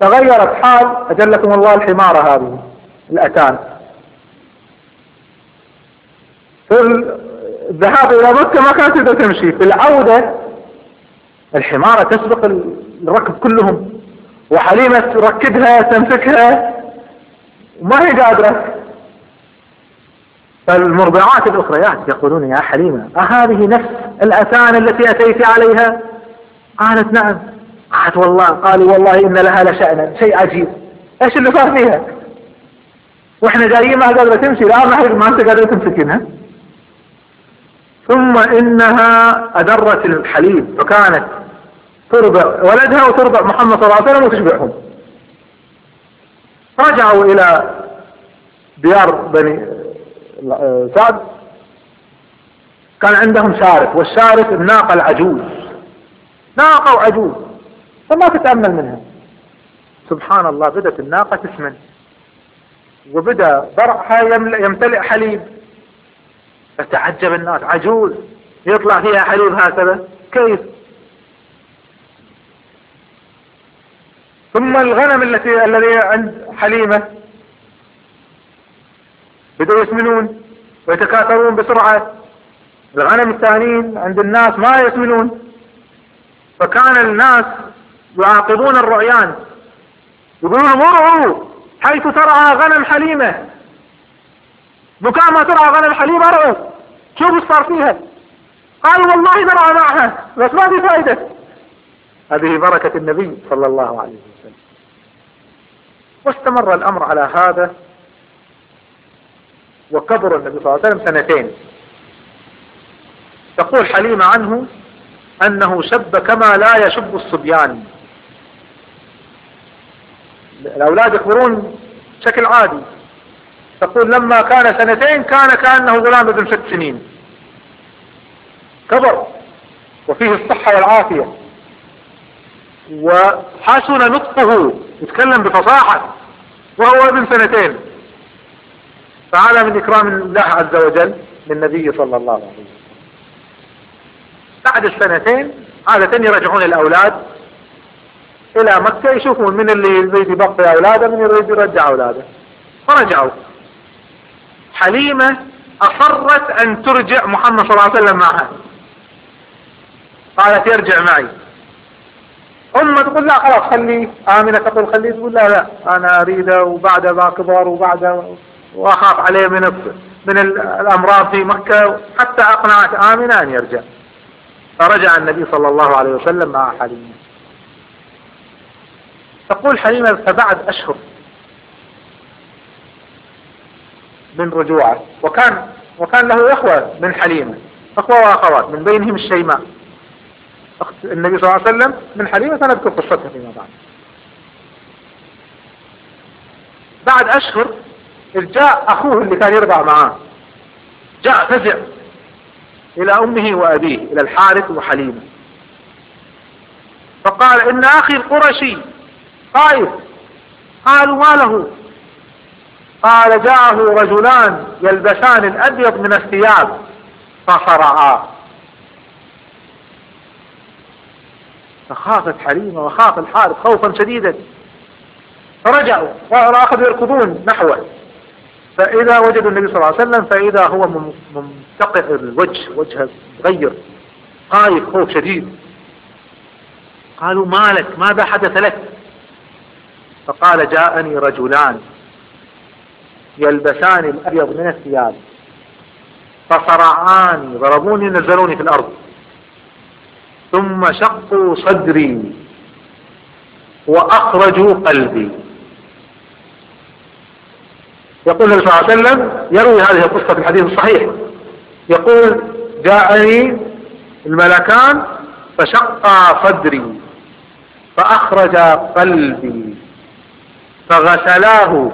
تغيرت حال أجلكم الله الحمارة هذه. الأتان. في الذهاب إلى مكة ما كانت تقدر تمشي. في العودة الحمارة تسبق الركب كلهم وحليمة تركبها تمسكها وما هي قادرة. فالمرضعات الأخريات يقولون يا حليمة أهذه نفس الأتان التي أتيت عليها؟ قالت نعم. قالت والله قالوا والله إن لها لشأنا شيء عجيب. إيش اللي صار فيها؟ وإحنا جايين ما قادرة تمشي لا ما أنت قادرة تمسكينها ثم إنها أدرت الحليب فكانت ترضع ولدها وترضع محمد صلى الله عليه وسلم وتشبعهم. رجعوا إلى ديار بني سعد. كان عندهم شارف والشارف الناقة العجوز. ناقة وعجوز. فما تتأمل منها. سبحان الله بدأت الناقة تسمن وبدأ ضرعها يمتلئ حليب. فتعجب الناس عجوز. يطلع فيها حليب هكذا. كيف؟ ثم الغنم التي الذي عند حليمة. بدأوا يسمنون ويتكاثرون بسرعة. الغنم الثانيين عند الناس ما يسمنون. فكان الناس يعاقبون الرعيان يقولون مرعوا! حيث ترعى غنم حليمة مكان ما ترعى غنم حليمة ارعوا شوفوا إيش صار فيها. قالوا والله نرعى معها. بس ما في فائدة هذه بركة النبي صلى الله عليه وسلم. واستمر الأمر على هذا. وكبر النبي صلى الله عليه وسلم سنتين. تقول حليمة عنه أنه شب كما لا يشب الصبيان. الأولاد يكبرون بشكل عادي. تقول لما كان سنتين كان كأنه غلام ابن ست سنين. كبر. وفيه الصحة والعافية. وحسن نطقه. يتكلم بفصاحة. وهو ابن سنتين. فهذا من إكرام الله عز وجل للنبي صلى الله عليه وسلم. بعد السنتين عادة يرجعون الأولاد إلى مكة يشوفون من اللي يريد يبقي أولاده من يريد يرجع أولاده. فرجعوا. حليمة أصرت أن ترجع محمد صلى الله عليه وسلم معها. قالت يرجع معي. أمة تقول لا خلاص خليه آمنة تقول خليه تقول لا لا. أنا أريده وبعد ذا كبر وبعد وأخاف عليه من من الأمراض في مكة. حتى أقنعت آمنة أن يرجع. فرجع النبي صلى الله عليه وسلم مع حليمة. تقول حليمة فبعد أشهر من رجوعه. وكان وكان له إخوة من حليمة أخوة وأخوات من بينهم الشيماء. أخت النبي صلى الله عليه وسلم من حليمة سنذكر قصتها فيما بعد. بعد أشهر جاء أخوه اللي كان يرضع معاه. جاء فزع إلى أمه وأبيه إلى الحارث وحليمة فقال إن أخي القرشي خايف قالوا ما له؟ قال جاءه رجلان يلبسان الأبيض من الثياب فصرعا. فخافت حليمة وخاف الحارث خوفا شديدا. فرجعوا وأخذوا يركضون نحوه. فإذا وجدوا النبي صلى الله عليه وسلم فإذا هو ممتقع الوجه وجهه غير خايف خوف شديد. قالوا ما لك؟ ماذا حدث لك؟ فقال جاءني رجلان يلبسان الأبيض من الثياب فصرعاني ضربوني نزلوني في الأرض. ثم شقوا صدري وأخرجوا قلبي. يقول النبي صلى الله عليه وسلم يروي هذه القصة في الحديث الصحيح. يقول جاءني الملكان فشقا صدري فأخرج قلبي. فغسلاه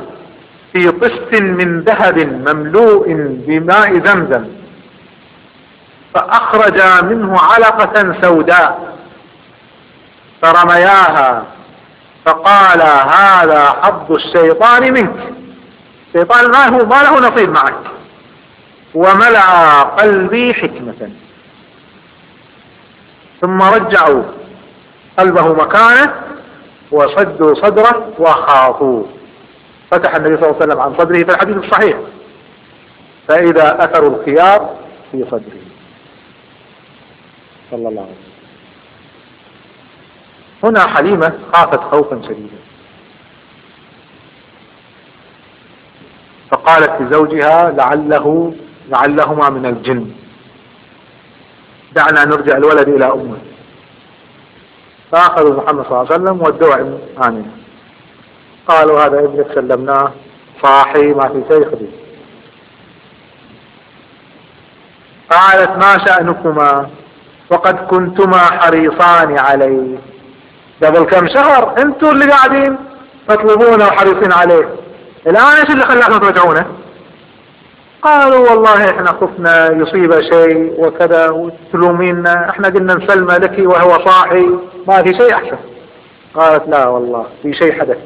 في طست من ذهب مملوء بماء زمزم فأخرج منه علقة سوداء فرمياها فقال هذا حظ الشيطان منك. الشيطان ما هو ما له نصيب معك وملأ قلبي حكمة. ثم رجعوا قلبه مكانه وصدوا صدره وخافوا. فتح النبي صلى الله عليه وسلم عن صدره في الحديث الصحيح. فإذا أثروا الخيار في صدره. صلى الله عليه وسلم. هنا حليمة خافت خوفا شديدا. فقالت لزوجها لعله لعلهما من الجن. دعنا نرجع الولد إلى أمه. فأخذوا محمد صلى الله عليه وسلم ودوه آمنة قالوا هذا ابنك سلمناه صاحي ما في شيء خذي قالت ما شأنكما؟ وقد كنتما حريصان عليه قبل كم شهر أنتم اللي قاعدين تطلبونه وحريصين عليه. الآن إيش اللي خلاكم ترجعونه؟ قالوا والله إحنا خفنا يصيب شيء وكذا وتلومينا إحنا قلنا نسلمه لك وهو صاحي. ما في شيء أحسن. قالت لا والله في شيء حدث.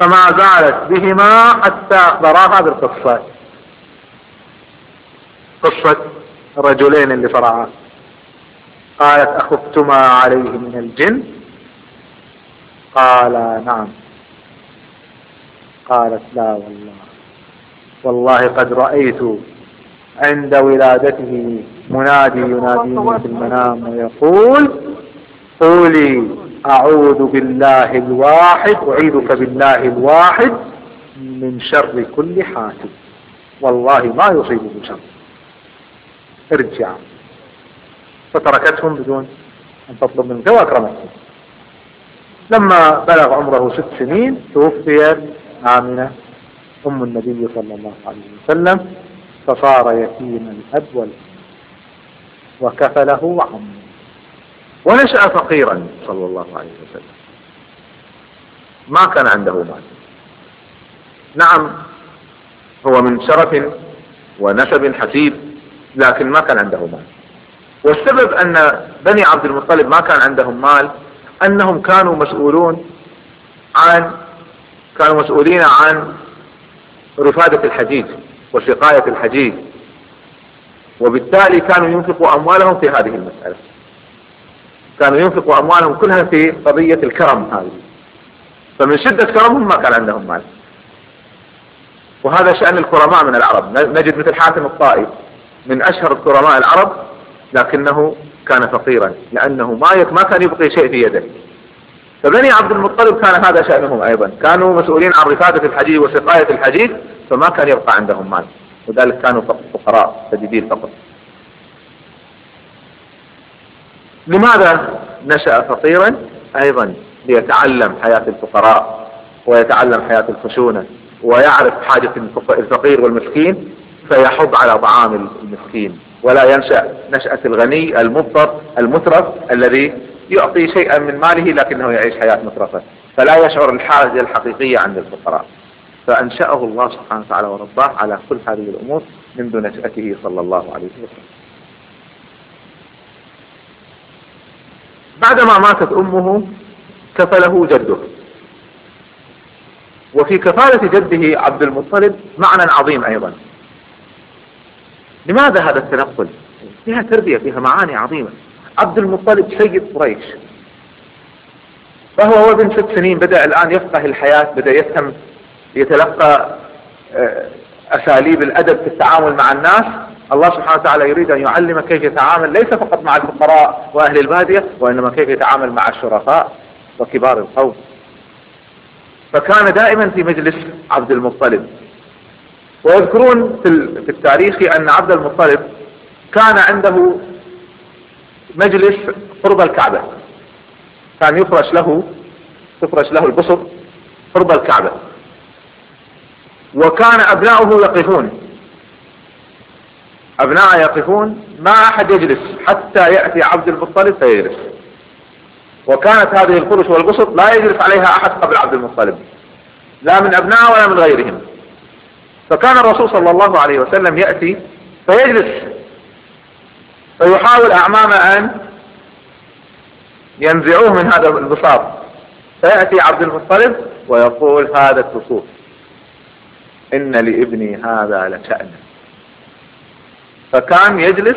فما زالت بهما حتى اخبراها بالقصة. قصة الرجلين اللي صرعا قالت أخفتما عليه من الجن؟ قال نعم. قالت لا والله. والله قد رأيت عند ولادته منادي يناديني في المنام ويقول قولي أعوذ بالله الواحد أعيذك بالله الواحد من شر كل حاسد. والله ما يصيبه شر. ارجع. فتركتهم بدون أن تطلب منك وأكرمتهم. لما بلغ عمره ست سنين توفيت آمنة. أم النبي صلى الله عليه وسلم فصار يتيم الأب والأم وكفله عمه ونشأ فقيرا صلى الله عليه وسلم. ما كان عنده مال. نعم هو من شرف ونسب حسيب لكن ما كان عنده مال. والسبب أن بني عبد المطلب ما كان عندهم مال أنهم كانوا مسؤولون عن كانوا مسؤولين عن رفادة الحجيج وسقاية الحجيج. وبالتالي كانوا ينفقوا أموالهم في هذه المسألة. كانوا ينفقوا أموالهم كلها في قضية الكرم هذه. فمن شدة كرمهم ما كان عندهم مال. وهذا شأن الكرماء من العرب. نجد مثل حاتم الطائي. من أشهر كرماء العرب لكنه كان فقيرا لأنه ما ما كان يبقي شيء في يده. فبني عبد المطلب كان هذا شأنهم أيضا. كانوا مسؤولين عن رفادة الحجيج وسقاية الحجيج فما كان يبقى عندهم مال. وذلك كانوا فقراء شديدي الفقر لماذا نشأ فقيرا؟ أيضا ليتعلم حياة الفقراء ويتعلم حياة الخشونة ويعرف حاجة الفقير والمسكين فيحض على طعام المسكين. ولا ينشأ نشأة الغني المضطر المترف الذي يعطي شيئا من ماله لكنه يعيش حياة مترفة فلا يشعر الحاجة الحقيقية عند الفقراء. فأنشأه الله سبحانه وتعالى ورباه على كل هذه الأمور منذ نشأته صلى الله عليه وسلم. بعدما ماتت أمه كفله جده. وفي كفالة جده عبد المطلب معنى عظيم أيضا. لماذا هذا التنقل؟ فيها تربية فيها معاني عظيمة. عبد المطلب سيد قريش. فهو وابن ست سنين بدأ الآن يفقه الحياة بدأ يفهم يتلقى آه، أساليب الأدب في التعامل مع الناس. الله سبحانه وتعالى يريد أن يعلم كيف يتعامل ليس فقط مع الفقراء وأهل البادية وإنما كيف يتعامل مع الشرفاء وكبار القوم. فكان دائما في مجلس عبد المطلب. ويذكرون في التاريخ أن عبد المطلب كان عنده مجلس قرب الكعبة. كان يفرش له تفرش له البسط قرب الكعبة. وكان أبناؤه يقفون. أبناء يقفون ما أحد يجلس حتى يأتي عبد المطلب فيجلس. وكانت هذه الفرش والبسط لا يجلس عليها أحد قبل عبد المطلب. لا من أبناء ولا من غيرهم. فكان الرسول صلى الله عليه وسلم يأتي فيجلس. فيحاول أعمامه أن ينزعوه من هذا البساط. فيأتي عبد المطلب ويقول هذا الكسوف إن لابني هذا لشأن. فكان يجلس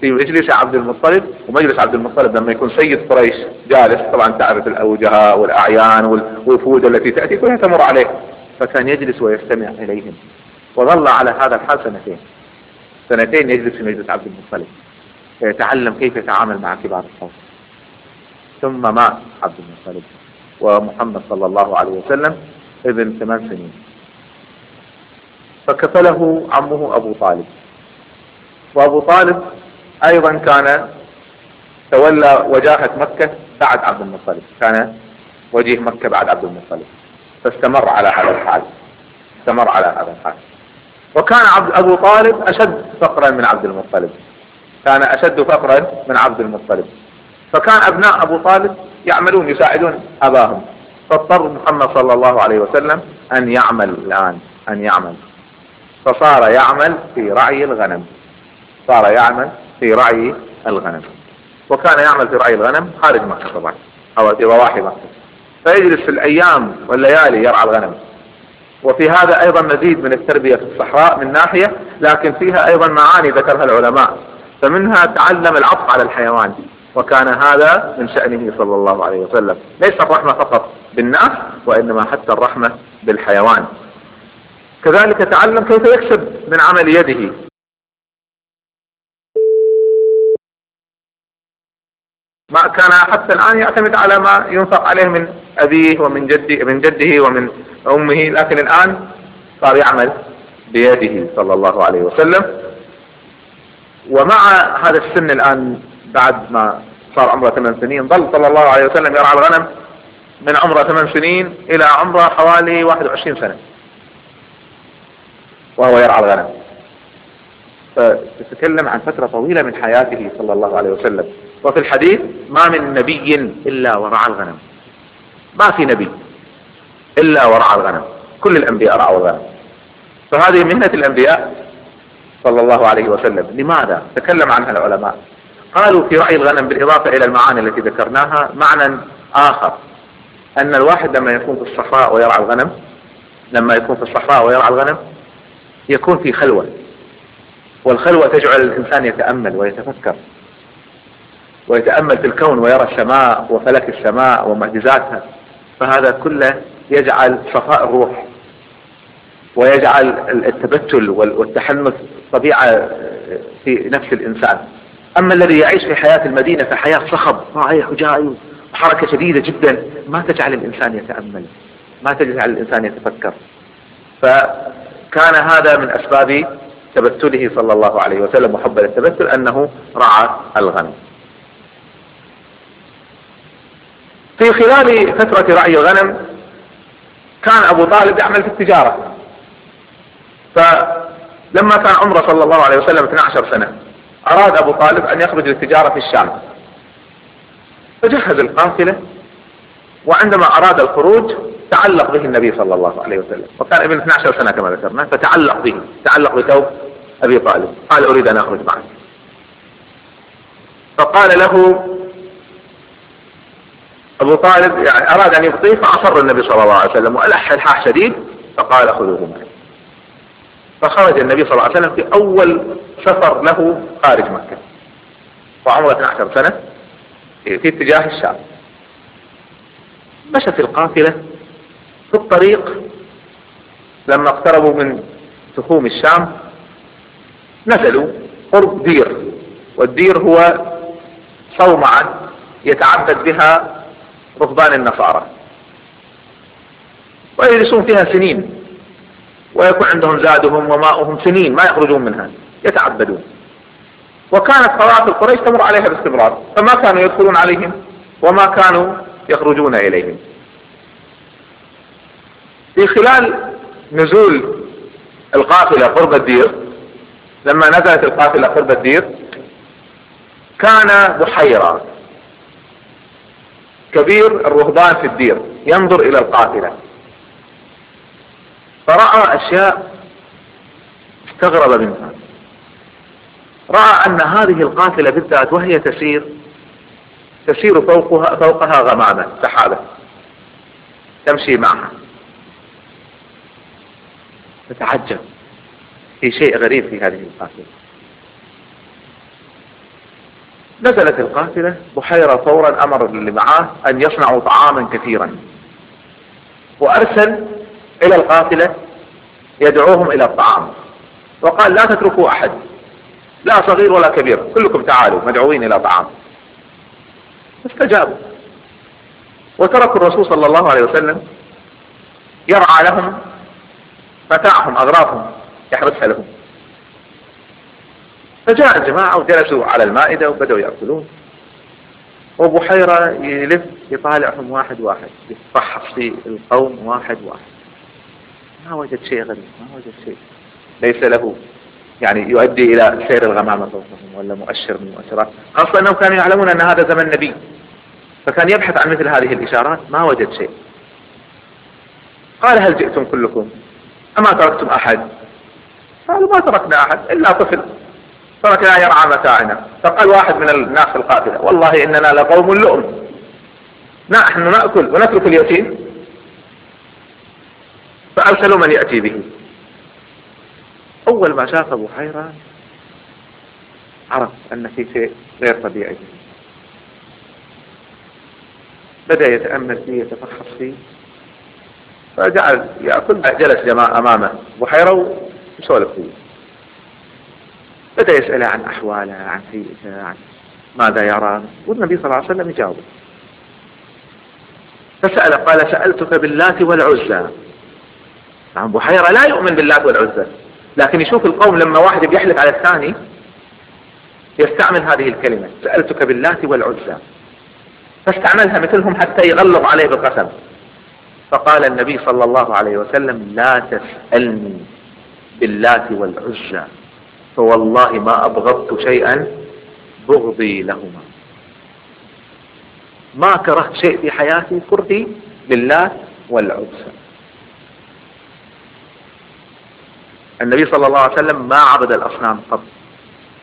في مجلس عبد المطلب ومجلس عبد المطلب لما يكون سيد قريش جالس طبعا تعرف الأوجهاء والأعيان والوفود التي تأتي كلها تمر عليه. فكان يجلس ويستمع إليهم. وظل على هذا الحال سنتين. سنتين يجلس في مجلس عبد المطلب. يتعلم كيف يتعامل مع كبار القوم ثم مات عبد المطلب ومحمد صلى الله عليه وسلم ابن ثمان سنين. فكفله عمه أبو طالب. وأبو طالب أيضا كان تولى وجاهة مكة بعد عبد المطلب. كان وجيه مكة بعد عبد المطلب. فاستمر على هذا الحال. استمر على هذا الحال. وكان عبد أبو طالب أشد فقرا من عبد المطلب. كان أشد فقرا من عبد المطلب. فكان أبناء أبو طالب يعملون يساعدون أباهم. فاضطر محمد صلى الله عليه وسلم أن يعمل الآن أن يعمل. فصار يعمل في رعي الغنم. صار يعمل في رعي الغنم. وكان يعمل في رعي الغنم خارج مكة طبعا أو في ضواحي مكة فيجلس في الأيام والليالي يرعى الغنم. وفي هذا أيضا مزيد من التربية في الصحراء من ناحية لكن فيها أيضا معاني ذكرها العلماء. فمنها تعلم العطف على الحيوان وكان هذا من شأنه صلى الله عليه وسلم. ليس الرحمة فقط بالناس وإنما حتى الرحمة بالحيوان. كذلك تعلم كيف يكسب من عمل يده. ما كان حتى الآن يعتمد على ما ينفق عليه من أبيه ومن جده من جده ومن أمه لكن الآن صار يعمل بيده صلى الله عليه وسلم. ومع هذا السن الآن بعد ما صار عمره ثمان سنين ظل صلى الله عليه وسلم يرعى الغنم من عمره ثمان سنين إلى عمره حوالي 21 سنة. وهو يرعى الغنم. فتتكلم عن فترة طويلة من حياته صلى الله عليه وسلم. وفي الحديث ما من نبي إلا ورعى الغنم. ما في نبي إلا ورعى الغنم. كل الأنبياء رعوا الغنم. فهذه مهنة الأنبياء صلى الله عليه وسلم. لماذا؟ تكلم عنها العلماء. قالوا في رعي الغنم بالإضافة إلى المعاني التي ذكرناها معنى آخر أن الواحد لما يكون في الصحراء ويرعى الغنم لما يكون في الصحراء ويرعى الغنم يكون في خلوة. والخلوة تجعل الإنسان يتأمل ويتفكر ويتأمل في الكون ويرى السماء وفلك السماء ومعجزاتها. فهذا كله يجعل صفاء الروح ويجعل التبتل والتحنث طبيعة في نفس الإنسان. أما الذي يعيش في حياة المدينة فحياة صخب رايح وجاي وحركة شديدة جدا ما تجعل الإنسان يتأمل ما تجعل الإنسان يتفكر. فكان هذا من أسباب تبتله صلى الله عليه وسلم وحب التبتل أنه رعى الغنم. في خلال فترة رعي الغنم كان أبو طالب يعمل في التجارة. فلما كان عمره صلى الله عليه وسلم 12 سنة أراد أبو طالب أن يخرج للتجارة في الشام. فجهز القافلة وعندما أراد الخروج تعلق به النبي صلى الله عليه وسلم. وكان ابن 12 سنة كما ذكرنا فتعلق به تعلق بثوب أبي طالب. قال أريد أن أخرج معك. فقال له أبو طالب يعني أراد أن يبطيه فأصر النبي صلى الله عليه وسلم وألح الحاح شديد فقال خذوه معي فخرج النبي صلى الله عليه وسلم في أول سفر له خارج مكة. وعمره 12 سنة في اتجاه الشام. مشت القافلة في الطريق لما اقتربوا من تخوم الشام نزلوا قرب دير. والدير هو صومعة يتعبد بها رهبان النصارى. ويجلسون فيها سنين. ويكون عندهم زادهم وماؤهم سنين ما يخرجون منها يتعبدون. وكانت قوافل قريش تمر عليها باستمرار فما كانوا يدخلون عليهم وما كانوا يخرجون إليهم. في خلال نزول القافلة قرب الدير لما نزلت القافلة قرب الدير كان بحيرة. كبير الرهبان في الدير ينظر إلى القافلة. فرأى أشياء استغرب منها. رأى أن هذه القافلة بالذات وهي تسير تسير فوقها, فوقها غمامة سحابة تمشي معها. فتعجب في شيء غريب في هذه القافلة نزلت القافلة بحيرة فورا أمر اللي معاه أن يصنعوا طعاما كثيرا. وأرسل إلى القافلة يدعوهم إلى الطعام. وقال لا تتركوا أحد لا صغير ولا كبير كلكم تعالوا مدعوين إلى طعام. فاستجابوا. وتركوا الرسول صلى الله عليه وسلم يرعى لهم متاعهم أغراضهم يحرسها لهم. فجاء الجماعة وجلسوا على المائدة وبدأوا يأكلون. وبحيرة يلف يطالعهم واحد واحد يتفحص في القوم واحد واحد. ما وجد شيء غريب ما وجد شيء. ليس له يعني يؤدي إلى سير الغمامة ولا مؤشر من المؤشرات خاصة أنهم كانوا يعلمون أن هذا زمن نبي. فكان يبحث عن مثل هذه الإشارات ما وجد شيء. قال هل جئتم كلكم؟ أما تركتم أحد؟ قالوا ما تركنا أحد إلا طفل. تركنا يرعى متاعنا. فقال واحد من الناس القافلة والله إننا لقوم لؤم. نحن نأكل ونترك اليتيم. فأرسلوا من يأتي به. أول ما شاف أبو حيرة عرف أن في شيء غير طبيعي. بدأ يتأمل فيه يتفحص فيه. فجعل يأكل جلس أمامه. بحيرة ويسولف فيه. بدأ يسأله عن أحواله عن هيئته عن ماذا يرى. والنبي صلى الله عليه وسلم يجاوب. فسأل قال سألتك باللات والعزى. نعم بحيرة لا يؤمن باللات والعزى لكن يشوف القوم لما واحد بيحلف على الثاني يستعمل هذه الكلمة سألتك باللات والعزى. فاستعملها مثلهم حتى يغلظ عليه بالقسم. فقال النبي صلى الله عليه وسلم لا تسألني باللات والعزى فوالله ما أبغضت شيئا بغضي لهما. ما كرهت شيء في حياتي كرهي لله والعزى. النبي صلى الله عليه وسلم ما عبد الأصنام قط.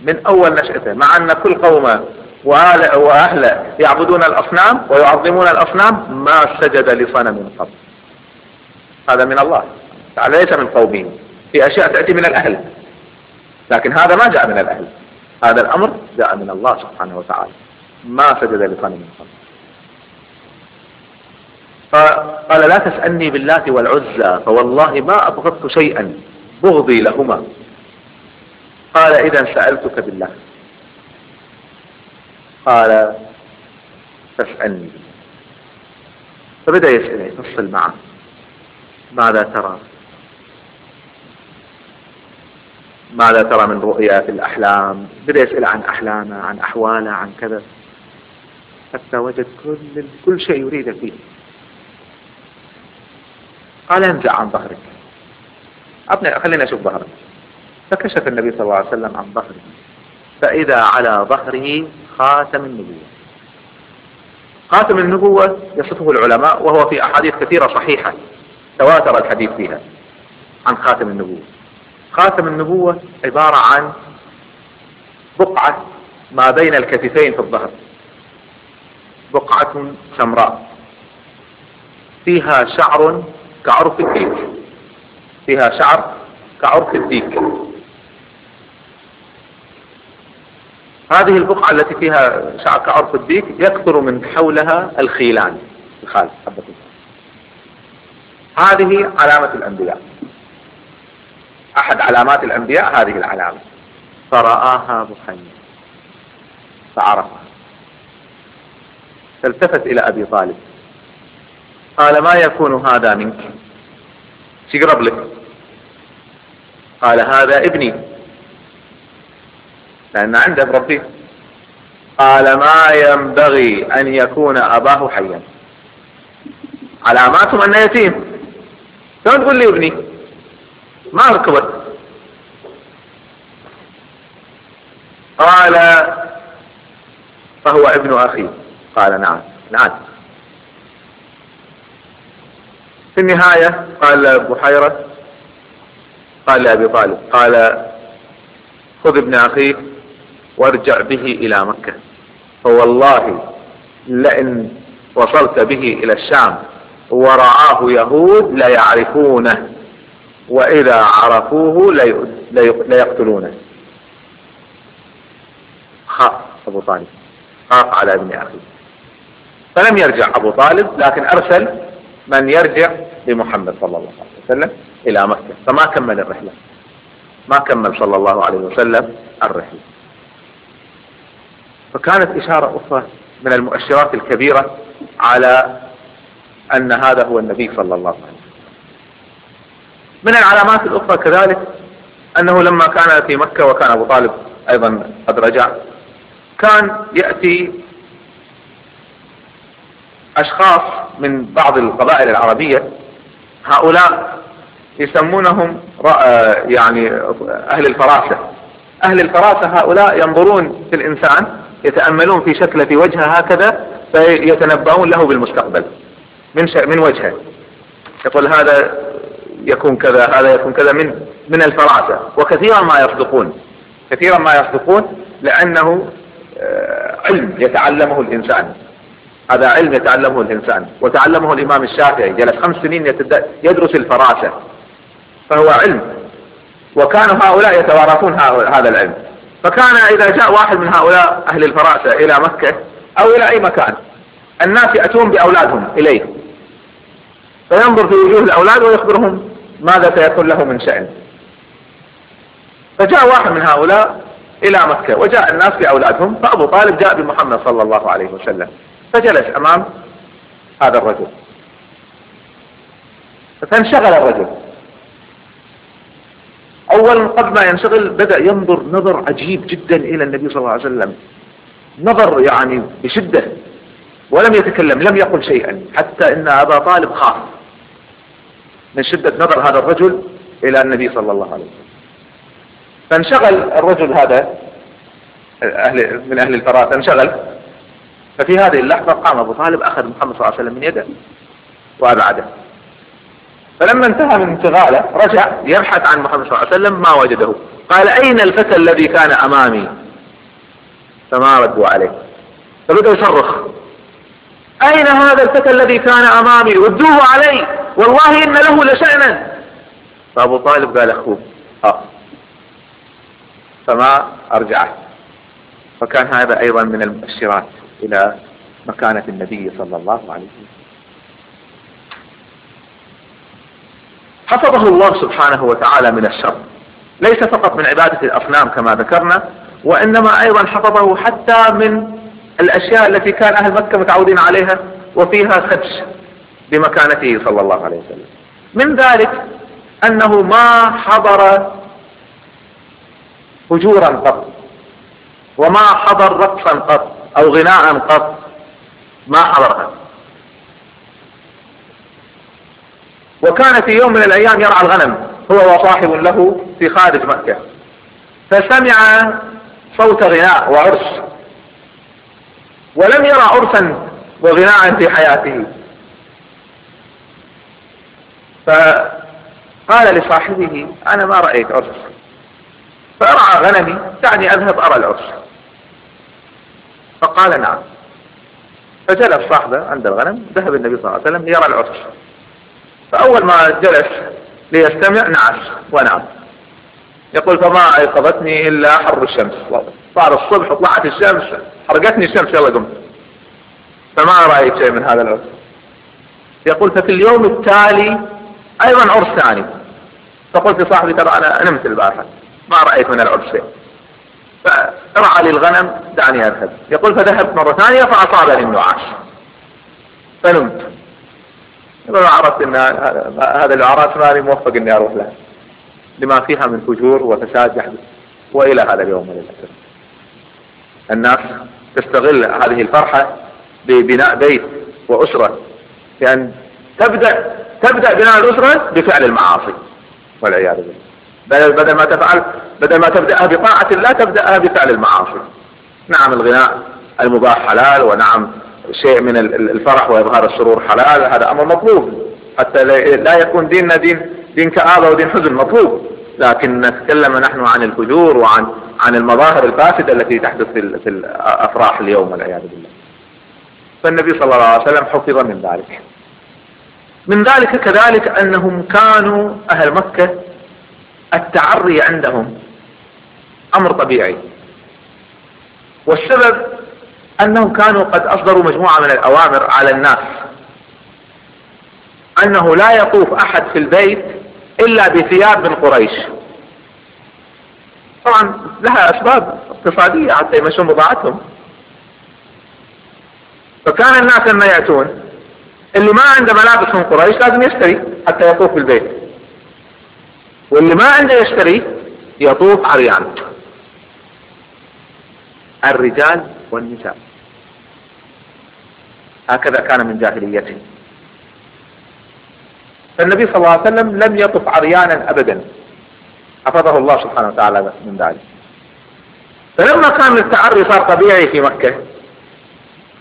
من أول نشأته مع أن كل قومه وأهله يعبدون الأصنام ويعظمون الأصنام ما سجد لصنم قط. هذا من الله. تعالى ليس من قومه. في أشياء تأتي من الأهل. لكن هذا ما جاء من الأهل. هذا الأمر جاء من الله سبحانه وتعالى. ما سجد لصنم قط. فقال لا تسألني باللات والعزى فوالله ما أبغضت شيئا. بغضي لهما. قال إذا سألتك بالله. قال فاسألني. فبدأ يسأله يفصل معه. ماذا ترى؟ ماذا ترى من رؤيا في الأحلام؟ بدأ يسأل عن أحلامه عن أحواله عن كذا. حتى وجد كل كل شيء يريده فيه. قال انزع عن ظهرك. أبنى خلينا نشوف ظهرك فكشف النبي صلى الله عليه وسلم عن ظهره. فإذا على ظهره خاتم النبوة. خاتم النبوة يصفه العلماء وهو في أحاديث كثيرة صحيحة تواتر الحديث فيها عن خاتم النبوة. خاتم النبوة عبارة عن بقعة ما بين الكتفين في الظهر. بقعة سمراء. فيها شعر كعرف الديك فيها شعر كعرف الديك. هذه البقعة التي فيها شعر كعرف الديك يكثر من حولها الخيلان. الخال حبة هذه علامة الأنبياء. أحد علامات الأنبياء هذه العلامة. فرآها بحيرة فعرفها. فالتفت إلى أبي طالب. قال ما يكون هذا منك؟ يقرب لك. قال هذا ابني. لأن عنده مربيه قال ما ينبغي أن يكون أباه حيا. علاماتهم أنه يتيم شلون تقول لي ابني؟ ما ركبت. قال فهو ابن أخي. قال نعم. نعم. في النهاية قال بحيرة قال لأبي طالب قال خذ ابن أخيك وارجع به إلى مكة. فوالله لئن وصلت به إلى الشام ورعاه يهود ليعرفونه وإذا عرفوه ليقتلونه خاف أبو طالب خاف على ابن أخيه. فلم يرجع أبو طالب لكن أرسل من يرجع بمحمد صلى الله عليه وسلم إلى مكة. فما كمل الرحلة. ما كمل صلى الله عليه وسلم الرحلة. فكانت إشارة أخرى من المؤشرات الكبيرة على أن هذا هو النبي صلى الله عليه وسلم. من العلامات الأخرى كذلك أنه لما كان في مكة وكان أبو طالب أيضا قد رجع كان يأتي أشخاص من بعض القبائل العربية هؤلاء يسمونهم يعني أهل الفراسة. أهل الفراسة هؤلاء ينظرون في الإنسان يتأملون في شكله في وجهه هكذا فيتنبؤون له بالمستقبل. من من وجهه؟ يقول هذا يكون كذا هذا يكون كذا من من الفراسة. وكثيرا ما يصدقون. كثيرا ما يصدقون لأنه آه، علم يتعلمه الإنسان. هذا علم يتعلمه الإنسان. وتعلمه الإمام الشافعي. جلس خمس سنين يدرس الفراسة فهو علم. وكانوا هؤلاء يتوارثون هذا العلم. فكان إذا جاء واحد من هؤلاء أهل الفراسة إلى مكة أو إلى أي مكان الناس يأتون بأولادهم إليه. فينظر في وجوه الأولاد ويخبرهم ماذا سيكون له من شأن. فجاء واحد من هؤلاء إلى مكة وجاء الناس بأولادهم. فأبو طالب جاء بمحمد صلى الله عليه وسلم. فجلس أمام هذا الرجل. فانشغل الرجل. أولا قبل ما ينشغل بدأ ينظر نظر عجيب جدا إلى النبي صلى الله عليه وسلم. نظر يعني بشدة ولم يتكلم لم يقل شيئا حتى إن أبا طالب خاف. من شدة نظر هذا الرجل إلى النبي صلى الله عليه وسلم. فانشغل الرجل هذا أهل من أهل الفراسة انشغل ففي هذه اللحظة قام أبو طالب أخذ محمد صلى الله عليه وسلم من يده وأبعده. فلما انتهى من انشغاله رجع يبحث عن محمد صلى الله عليه وسلم ما وجده. قال أين الفتى الذي كان أمامي؟ فما ردوا عليه. فبدأ يصرخ. أين هذا الفتى الذي كان أمامي؟ ردوه علي. والله إن له لشأنا. فأبو طالب قال أخوه. آه. فما أرجعه. فكان هذا أيضا من المؤشرات. إلى مكانة النبي صلى الله عليه وسلم. حفظه الله سبحانه وتعالى من الشر. ليس فقط من عبادة الأصنام كما ذكرنا وإنما أيضا حفظه حتى من الأشياء التي كان أهل مكة متعودين عليها وفيها خدش بمكانته صلى الله عليه وسلم. من ذلك أنه ما حضر هجورا قط وما حضر رقصا قط. أو غناء قط. ما حضرها. وكان في يوم من الأيام يرعى الغنم. هو وصاحب له في خارج مكة. فسمع صوت غناء وعرس. ولم يرى عرسا وغناء في حياته. فقال لصاحبه أنا ما رأيت عرس. فأرعى غنمي دعني أذهب أرى العرس. فقال نعم. فجلس صاحبه عند الغنم ذهب النبي صلى الله عليه وسلم ليرى العرس فأول ما جلس ليستمع نعس ونام يقول فما أيقظتني إلا حر الشمس. صار الصبح طلعت الشمس حرقتني الشمس يلا قمت فما رأيت شيء من هذا العرس يقول ففي اليوم التالي أيضا عرس ثاني. فقلت لصاحبي ترى أنا نمت البارحة ما رأيت من العرس شيء. فرعى لي الغنم دعني أذهب. يقول فذهبت مرة ثانية فأصابني النعاس فنمت. يقول عرفت إن هذا العراس ماني موفق إني أروح له. لما فيها من فجور وفساد يحدث. وإلى هذا اليوم للأسف. الناس تستغل هذه الفرحة ببناء بيت وأسرة. لأن تبدأ تبدأ بناء الأسرة بفعل المعاصي. والعياذ بالله. بدل ما تفعل بدل ما تبدأها بطاعة الله تبدأها بفعل المعاصي. نعم الغناء المباح حلال ونعم شيء من الفرح وإظهار السرور حلال هذا أمر مطلوب. حتى لا يكون ديننا دين دين كآبة ودين حزن مطلوب. لكن نتكلم نحن عن الفجور وعن عن المظاهر الفاسدة التي تحدث في الأفراح اليوم والعياذ بالله. فالنبي صلى الله عليه وسلم حفظ من ذلك. من ذلك كذلك أنهم كانوا أهل مكة التعري عندهم أمر طبيعي. والسبب أنهم كانوا قد أصدروا مجموعة من الأوامر على الناس. أنه لا يطوف أحد في البيت إلا بثياب من قريش. طبعا لها أسباب اقتصادية حتى يمشون بضاعتهم. فكان الناس لما يأتون اللي ما عنده ملابس من قريش لازم يشتري حتى يطوف في البيت. واللي ما عنده يشتري يطوف عريان. الرجال والنساء. هكذا كان من جاهليته. فالنبي صلى الله عليه وسلم لم يطف عريانا أبدا. حفظه الله سبحانه وتعالى من ذلك. فلما كان التعري صار طبيعي في مكة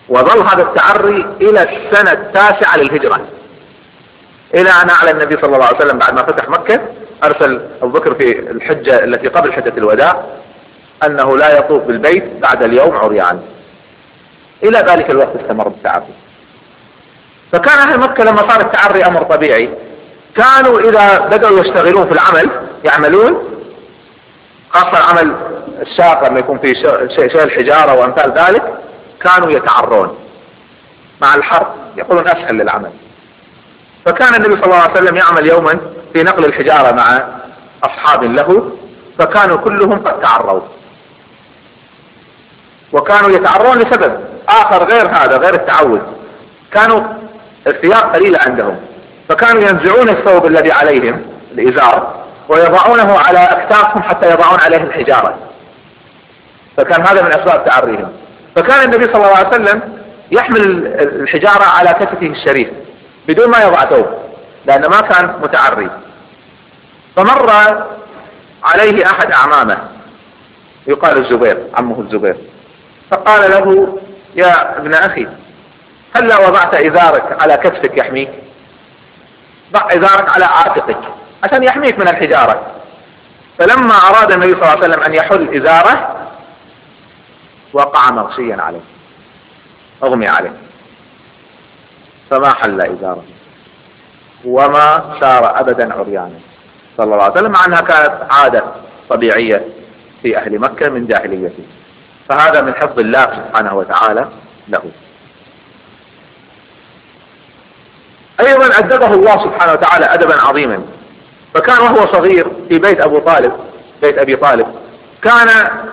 وظل هذا التعري إلى السنة التاسعة للهجرة. إلى أن أعلن النبي صلى الله عليه وسلم بعد ما فتح مكة أرسل أبو بكر في الحجة التي قبل حجة الوداع أنه لا يطوف بالبيت بعد اليوم عريان. إلى ذلك الوقت استمر التعري. فكان أهل مكة لما صار التعري أمر طبيعي. كانوا إذا بدأوا يشتغلون في العمل يعملون خاصة العمل الشاق لما يكون فيه شيء الحجارة وأمثال ذلك كانوا يتعرون. مع الحر يقولون أسهل للعمل. فكان النبي صلى الله عليه وسلم يعمل يوما في نقل الحجارة مع أصحاب له فكانوا كلهم قد تعروا وكانوا يتعرون لسبب آخر غير هذا غير التعود. كانوا الثياب قليلة عندهم فكانوا ينزعون الثوب الذي عليهم الإزار ويضعونه على أكتافهم حتى يضعون عليه الحجارة فكان هذا من أسباب تعريهم فكان النبي صلى الله عليه وسلم يحمل الحجارة على كتفه الشريف. بدون ما يضع ثوب لأنه ما كان متعري فمر عليه أحد أعمامه يقال الزبير عمه الزبير. فقال له يا ابن أخي هلا وضعت إزارك على كتفك يحميك؟ ضع إزارك على عاتقك عشان يحميك من الحجارة. فلما أراد النبي صلى الله عليه وسلم أن يحل إزاره وقع مغشيا عليه أغمي عليه. فما حل إزارة. وما سار أبدا عريانا. صلى الله عليه وسلم مع أنها كانت عادة طبيعية في أهل مكة من جاهليته. فهذا من حفظ الله سبحانه وتعالى له. أيضا أدبه الله سبحانه وتعالى أدبا عظيما. فكان وهو صغير في بيت أبو طالب بيت أبي طالب. كان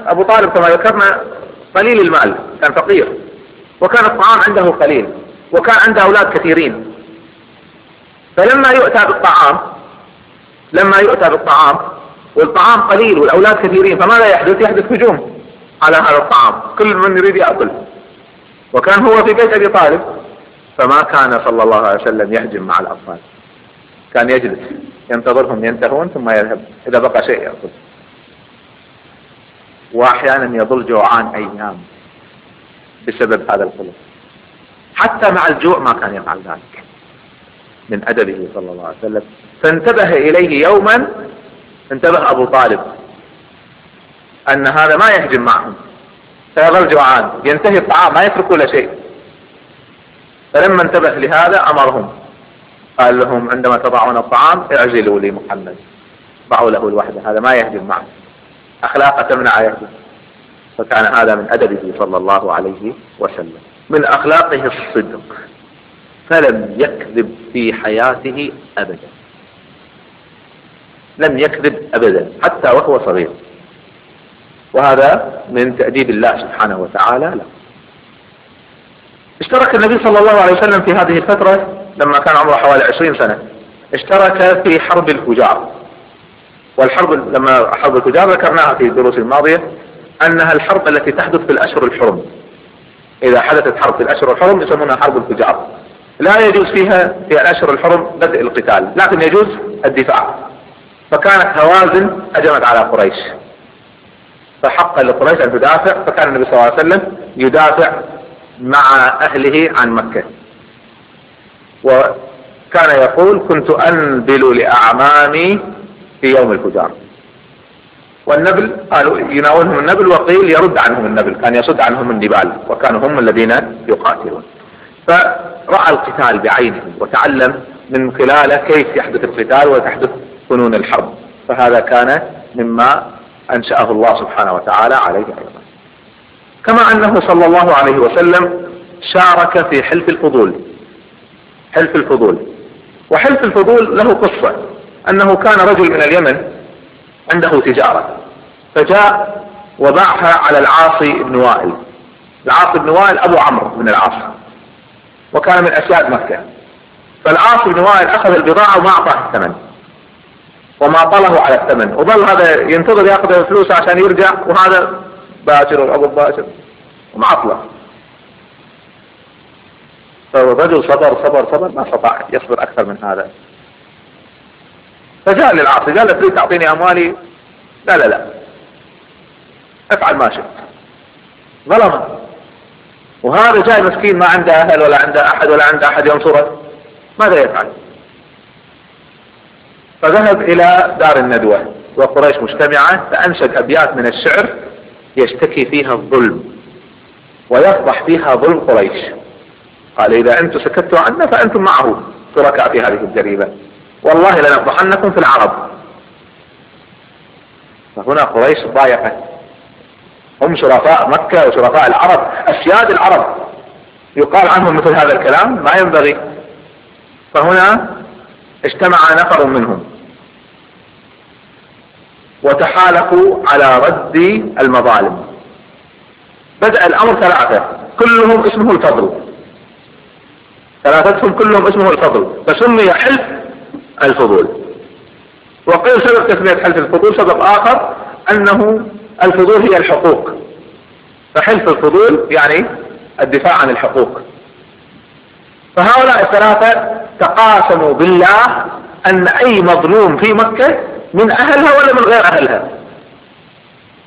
أبو طالب كما ذكرنا قليل المال كان فقير. وكان الطعام عنده قليل. وكان عنده أولاد كثيرين. فلما يؤتى بالطعام لما يؤتى بالطعام والطعام قليل والأولاد كثيرين فماذا يحدث؟ يحدث هجوم على هذا الطعام. كل من يريد يأكل. وكان هو في بيت أبي طالب فما كان صلى الله عليه وسلم يهجم مع الأطفال. كان يجلس ينتظرهم ينتهون ثم يذهب. إذا بقى شيء يأكل. وأحيانا يظل جوعان أيام بسبب هذا الخلق. حتى مع الجوع ما كان يفعل ذلك. من أدبه صلى الله عليه وسلم. فانتبه إليه يوما انتبه أبو طالب أن هذا ما يهجم معهم. فيظل جوعان ينتهي الطعام ما يترك ولا شيء. فلما انتبه لهذا أمرهم. قال لهم عندما تضعون الطعام اعجلوا لي محمد. ضعوا له الوحدة. هذا ما يهجم معه. أخلاق تمنع يهجم. فكان هذا من أدبه صلى الله عليه وسلم. من أخلاقه الصدق فلم يكذب في حياته أبدا. لم يكذب أبدا حتى وهو صغير. وهذا من تأديب الله سبحانه وتعالى له. اشترك النبي صلى الله عليه وسلم في هذه الفترة لما كان عمره حوالي عشرين سنة اشترك في حرب الفجار والحرب لما حرب الفجار ذكرناها في الدروس الماضية أنها الحرب التي تحدث في الأشهر الحرم. إذا حدثت حرب في الأشهر الحرم يسمونها حرب الفجار. لا يجوز فيها في الأشهر الحرم بدء القتال لكن يجوز الدفاع. فكانت هوازن هجمت على قريش. فحق لقريش أن تدافع فكان النبي صلى الله عليه وسلم يدافع مع أهله عن مكة. وكان يقول كنت أنبل لأعمامي في يوم الفجار. والنبل قالوا يناولهم النبل وقيل يرد عنهم النبل كان يصد عنهم النبال وكانوا هم الذين يقاتلون. فرأى القتال بعينه وتعلم من خلاله كيف يحدث القتال وتحدث فنون الحرب. فهذا كان مما أنشأه الله سبحانه وتعالى عليه أيضا. كما أنه صلى الله عليه وسلم شارك في حلف الفضول. حلف الفضول. وحلف الفضول له قصة. أنه كان رجل من اليمن عنده تجارة. فجاء وباعها على العاصي بن وائل. العاصي بن وائل أبو عمرو بن العاص وكان من أسياد مكة. فالعاصي بن وائل أخذ البضاعة وما أعطاه الثمن. وما طله على الثمن. وظل هذا ينتظر يأخذ الفلوس عشان يرجع. وهذا باكر أبو باشر ومعطله. فالرجل صبر صبر صبر. ما استطاع يصبر أكثر من هذا. فجاء للعاصي قال له تريد تعطيني أموالي؟ لا لا لا. افعل ما شئت. ظلم. وهذا جاي مسكين ما عنده أهل ولا عنده أحد ولا عنده أحد ينصره. ماذا يفعل؟ فذهب إلى دار الندوة. وقريش مجتمعة فأنشد أبيات من الشعر يشتكي فيها الظلم ويفضح فيها ظلم قريش. قال إذا أنتم سكتوا عنا فأنتم معه شركاء في هذه الجريمة. والله لنفضحنكم في العرب. فهنا قريش ضايقت هم شرفاء مكة وشرفاء العرب أسياد العرب. يقال عنهم مثل هذا الكلام ما ينبغي. فهنا اجتمع نفر منهم. وتحالفوا على رد المظالم. بدأ الأمر ثلاثة. كلهم اسمه الفضل. ثلاثتهم كلهم اسمه الفضل. فسمي حلف الفضول. وقيل سبب تسمية حلف الفضول سبب آخر أنه الفضول هي الحقوق. فحلف الفضول يعني الدفاع عن الحقوق. فهؤلاء الثلاثة تقاسموا بالله أن أي مظلوم في مكة من أهلها ولا من غير أهلها.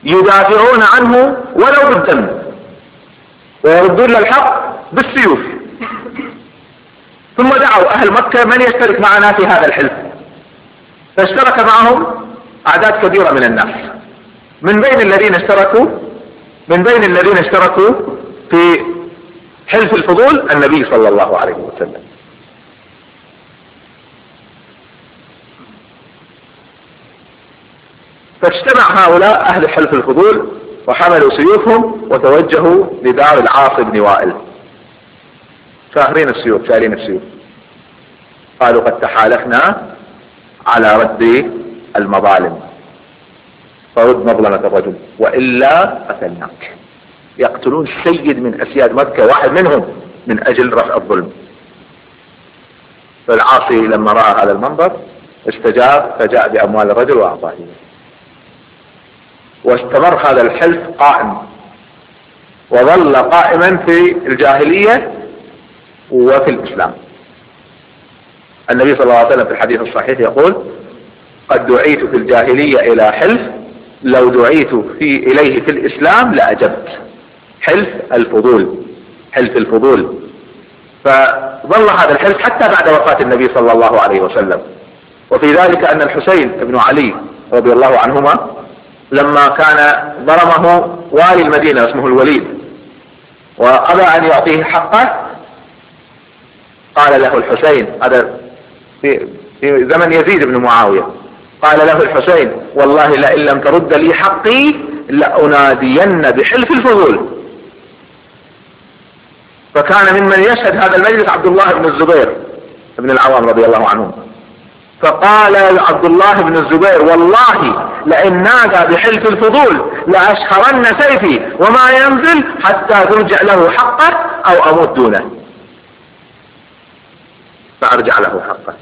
يدافعون عنه ولو بالدم. ويردون للحق بالسيوف. ثم دعوا أهل مكة من يشترك معنا في هذا الحلف. فاشترك معهم أعداد كبيرة من الناس. من بين الذين اشتركوا من بين الذين اشتركوا في حلف الفضول النبي صلى الله عليه وسلم. فاجتمع هؤلاء أهل حلف الفضول وحملوا سيوفهم وتوجهوا لدار العاص بن وائل. شاهرين السيوف شايلين السيوف. قالوا قد تحالفنا على رد المظالم. فرد مظلمة الرجل وإلا قتلناك. يقتلون سيد من أسياد مكة واحد منهم من أجل رفع الظلم. فالعاصي لما رأى هذا المنظر استجاب فجاء بأموال الرجل وأعطاه. واستمر هذا الحلف قائم. وظل قائما في الجاهلية وفي الإسلام. النبي صلى الله عليه وسلم في الحديث الصحيح يقول قد دعيت في الجاهلية إلى حلف لو دعيت في إليه في الإسلام لأجبت. حلف الفضول حلف الفضول. فظل هذا الحلف حتى بعد وفاة النبي صلى الله عليه وسلم. وفي ذلك أن الحسين بن علي رضي الله عنهما لما كان ضرمه والي المدينة اسمه الوليد وأبى أن يعطيه حقه قال له الحسين هذا في, في زمن يزيد بن معاوية. قال له الحسين والله لئن لم ترد لي حقي لأنادين بحلف الفضول. فكان ممن يشهد هذا المجلس عبد الله بن الزبير بن العوام رضي الله عنه فقال عبد الله بن الزبير والله لئن نادى بحلف الفضول لأشهرن سيفي وما ينزل حتى ترجع له حقه أو أموت دونه فأرجع له حقه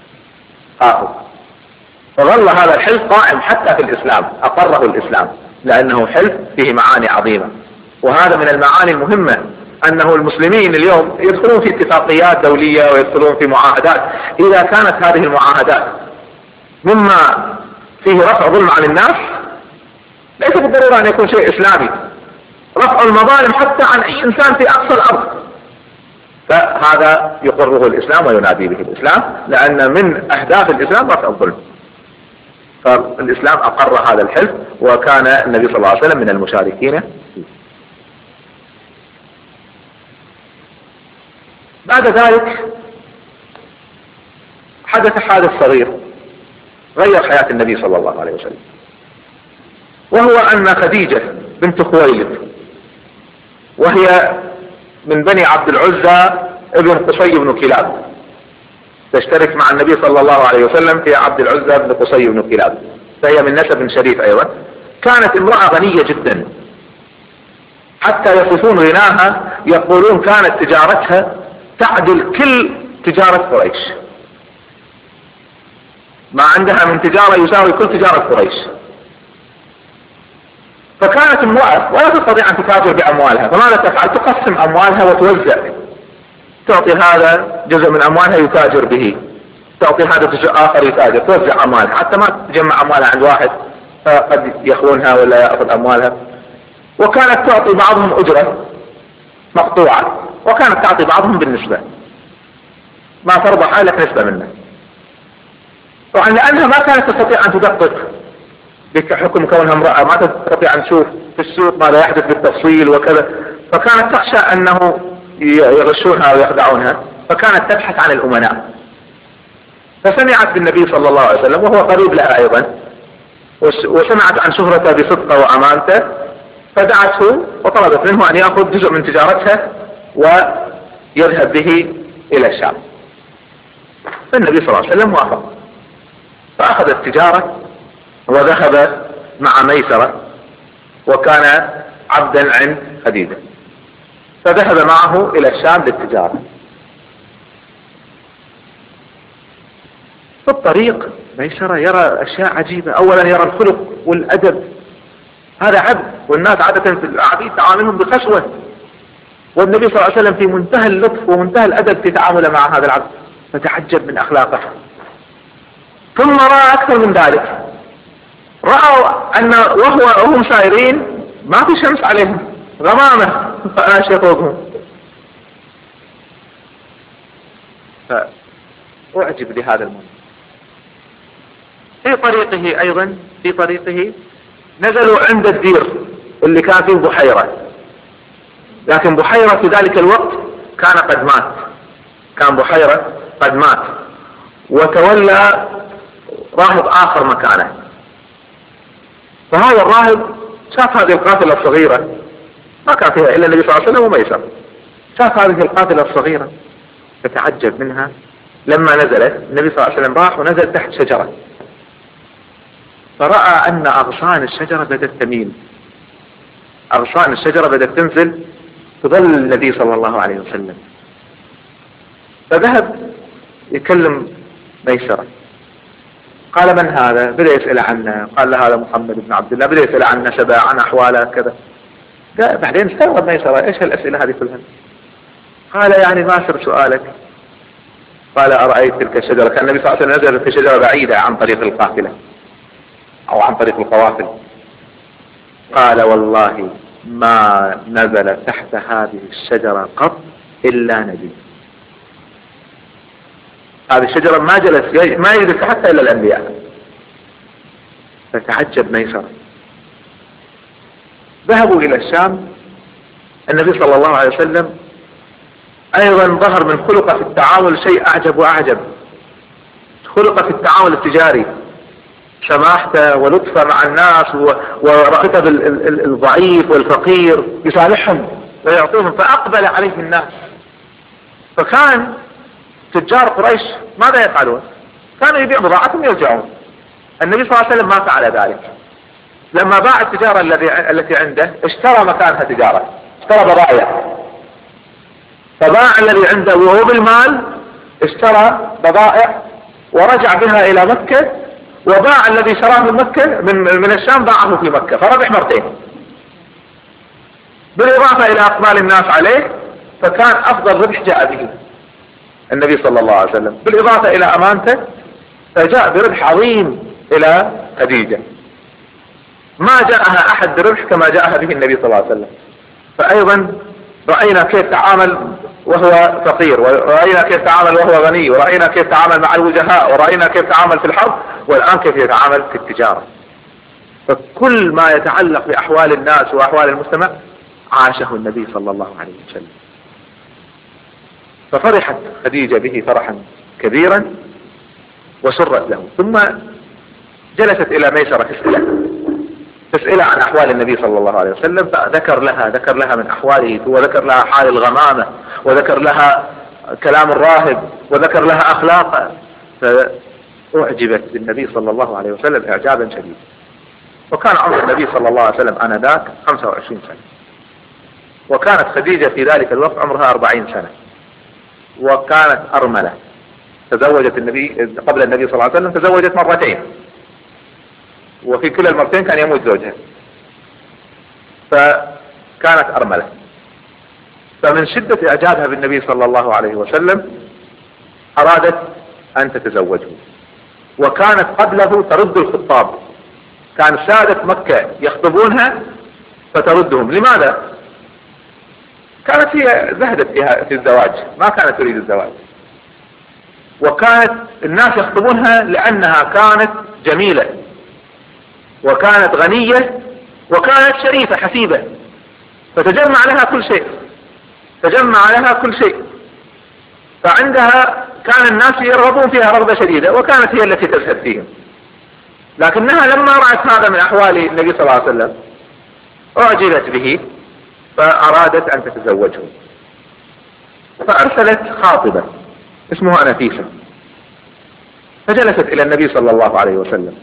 آخر فظل هذا الحلف قائم حتى في الإسلام أقره الإسلام لأنه حلف فيه معاني عظيمة. وهذا من المعاني المهمة أنه المسلمين اليوم يدخلون في اتفاقيات دولية ويدخلون في معاهدات. إذا كانت هذه المعاهدات مما فيه رفع ظلم عن الناس ليس بالضرورة أن يكون شيء إسلامي. رفع المظالم حتى عن أي إنسان في أقصى الأرض. فهذا يقره الإسلام وينادي به الإسلام لأن من أهداف الإسلام رفع الظلم. فالإسلام أقر هذا الحلف وكان النبي صلى الله عليه وسلم من المشاركين. بعد ذلك حدث حادث صغير غير حياة النبي صلى الله عليه وسلم وهو أن خديجة بنت خويلد وهي من بني عبد العزى ابن قصي بن كلاب. تشترك مع النبي صلى الله عليه وسلم في عبد العزى بن قصي بن كلاب. فهي من نسب شريف أيضا. كانت امرأة غنية جدا. حتى يصفون غناها يقولون كانت تجارتها تعدل كل تجارة قريش. ما عندها من تجارة يساوي كل تجارة قريش. فكانت امرأة ولا تستطيع أن تتاجر بأموالها فماذا تفعل؟ تقسم أموالها وتوزع. تعطي هذا جزء من أموالها يتاجر به. تعطي هذا جزء آخر يتاجر توزع أموالها. حتى ما تجمع أموالها عند واحد قد يخونها ولا يأخذ أموالها. وكانت تعطي بعضهم أجرة مقطوعة وكانت تعطي بعضهم بالنسبة. ما تربح لك نسبة منه. طبعا لأنها ما كانت تستطيع أن تدقق. بحكم كونها امرأة ما تستطيع أن تشوف في السوق ماذا يحدث بالتفصيل وكذا. فكانت تخشى أنه يغشونها ويخدعونها فكانت تبحث عن الأمناء. فسمعت بالنبي صلى الله عليه وسلم وهو قريب لها أيضا وسمعت عن شهرته بصدقة وأمانته فدعته وطلبت منه أن يأخذ جزء من تجارتها ويذهب به إلى الشام. فالنبي صلى الله عليه وسلم وافق. فأخذ التجارة وذهب مع ميسرة وكان عبدا عند خديجة. فذهب معه إلى الشام للتجارة. في الطريق ميسرة يرى أشياء عجيبة. أولا يرى الخلق والأدب. هذا عبد والناس عادة في العبيد تعاملهم بقسوة والنبي صلى الله عليه وسلم في منتهى اللطف ومنتهى الأدب في تعامله مع هذا العبد فتعجب من أخلاقه. ثم رأى أكثر من ذلك. رأوا أن وهو وهم سائرين ما في شمس عليهم غمامة فآشى فوقهم فأعجب لهذا المنظر في طريقه أيضا في طريقه نزلوا عند الدير اللي كان فيه بحيرة. لكن بحيرة في ذلك الوقت كان قد مات. كان بحيرة قد مات. وتولى راهب آخر مكانه. فهذا الراهب شاف هذه القافلة الصغيرة. ما كان فيها إلا النبي صلى الله عليه وسلم وميسر شاف هذه القافلة الصغيرة فتعجب منها. لما نزلت النبي صلى الله عليه وسلم راح ونزل تحت شجرة. فرأى أن أغصان الشجرة بدأت تميل. أغصان الشجرة بدأت تنزل تظل النبي صلى الله عليه وسلم. فذهب يكلم ميسرة. قال من هذا؟ بدأ يسأل عنه قال له هذا محمد بن عبد الله. بدأ يسأل عن نسبه عن أحواله كذا بعدين استغرب ميسرة إيش هالأسئلة هذه كلها؟ قال يعني ما سر سؤالك. قال أرأيت تلك الشجرة؟ كان النبي صلى الله عليه وسلم نزل في شجرة بعيدة عن طريق القافلة أو عن طريق القوافل. قال والله ما نزل تحت هذه الشجرة قط إلا نبي هذه الشجرة ما جلس ما يجلس حتى إلا الأنبياء. فتعجب ميسر ذهبوا إلى الشام. النبي صلى الله عليه وسلم أيضا ظهر من خلقه في التعامل شيء أعجب وأعجب. خلقه في التعامل التجاري. سماحته ولطفة مع الناس ورأفته الضعيف والفقير يصالحهم ويعطيهم فأقبل عليه الناس. فكان تجار قريش ماذا يفعلون؟ كانوا يبيع بضاعتهم يرجعون النبي صلى الله عليه وسلم ما فعل ذلك. لما باع التجارة التي عنده اشترى مكانها تجارة اشترى بضائع. فباع الذي عنده وهو بالمال اشترى بضائع ورجع بها إلى مكة وباع الذي شراه من مكة من, من الشام باعه في مكة فربح مرتين. بالإضافة إلى أقبال الناس عليه فكان أفضل ربح جاء به. النبي صلى الله عليه وسلم. بالإضافة إلى امانته فجاء بربح عظيم إلى خديجة. ما جاءها أحد بربح كما جاءها به النبي صلى الله عليه وسلم. فايضا رأينا كيف تعامل وهو فقير ورأينا كيف تعامل وهو غني ورأينا كيف تعامل مع الوجهاء ورأينا كيف تعامل في الحرب والآن كيف يتعامل في التجارة. فكل ما يتعلق بأحوال الناس وأحوال المجتمع عاشه النبي صلى الله عليه وسلم. ففرحت خديجة به فرحا كبيرا وسرت له. ثم جلست إلى ميسرة تسأله تسأله عن أحوال النبي صلى الله عليه وسلم فذكر لها ذكر لها من أحواله وذكر لها حال الغمامة وذكر لها كلام الراهب وذكر لها أخلاقه. فأعجبت بالنبي صلى الله عليه وسلم إعجابا شديدا. وكان عمر النبي صلى الله عليه وسلم آنذاك 25 سنة. وكانت خديجة في ذلك الوقت عمرها 40 سنة. وكانت أرملة. تزوجت النبي قبل النبي صلى الله عليه وسلم تزوجت مرتين. وفي كل المرتين كان يموت زوجها. فكانت أرملة. فمن شدة إعجابها بالنبي صلى الله عليه وسلم أرادت أن تتزوجه. وكانت قبله ترد الخطاب. كان سادة مكة يخطبونها فتردهم. لماذا؟ كانت هي زهدت فيها في الزواج ما كانت تريد الزواج. وكانت الناس يخطبونها لأنها كانت جميلة وكانت غنية وكانت شريفة حسيبة. فتجمع لها كل شيء تجمع لها كل شيء. فعندها كان الناس يرغبون فيها رغبة شديدة وكانت هي التي تزهد فيهم. لكنها لما رأت هذا من أحوال النبي صلى الله عليه وسلم أعجبت به. فأرادت أن تتزوجه. فأرسلت خاطبة اسمها نفيسة. فجلست إلى النبي صلى الله عليه وسلم.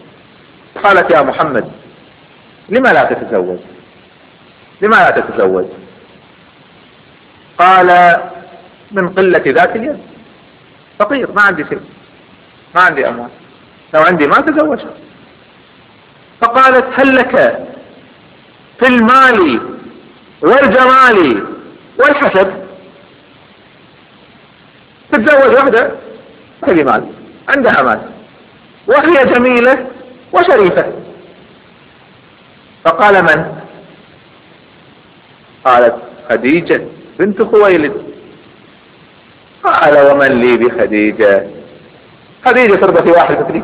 قالت يا محمد لما لا تتزوج؟ لما لا تتزوج؟ قال من قلة ذات اليد. فقير ما عندي شيء. ما عندي أموال. لو عندي ما تزوج فقالت هل لك في المال والجمال والحسب تتزوج واحدة ما هي مال عندها مال. وهي جميلة وشريفة. فقال من؟ قالت خديجة بنت خويلد. قال ومن لي بخديجة؟ خديجة تربى في واحد مثلي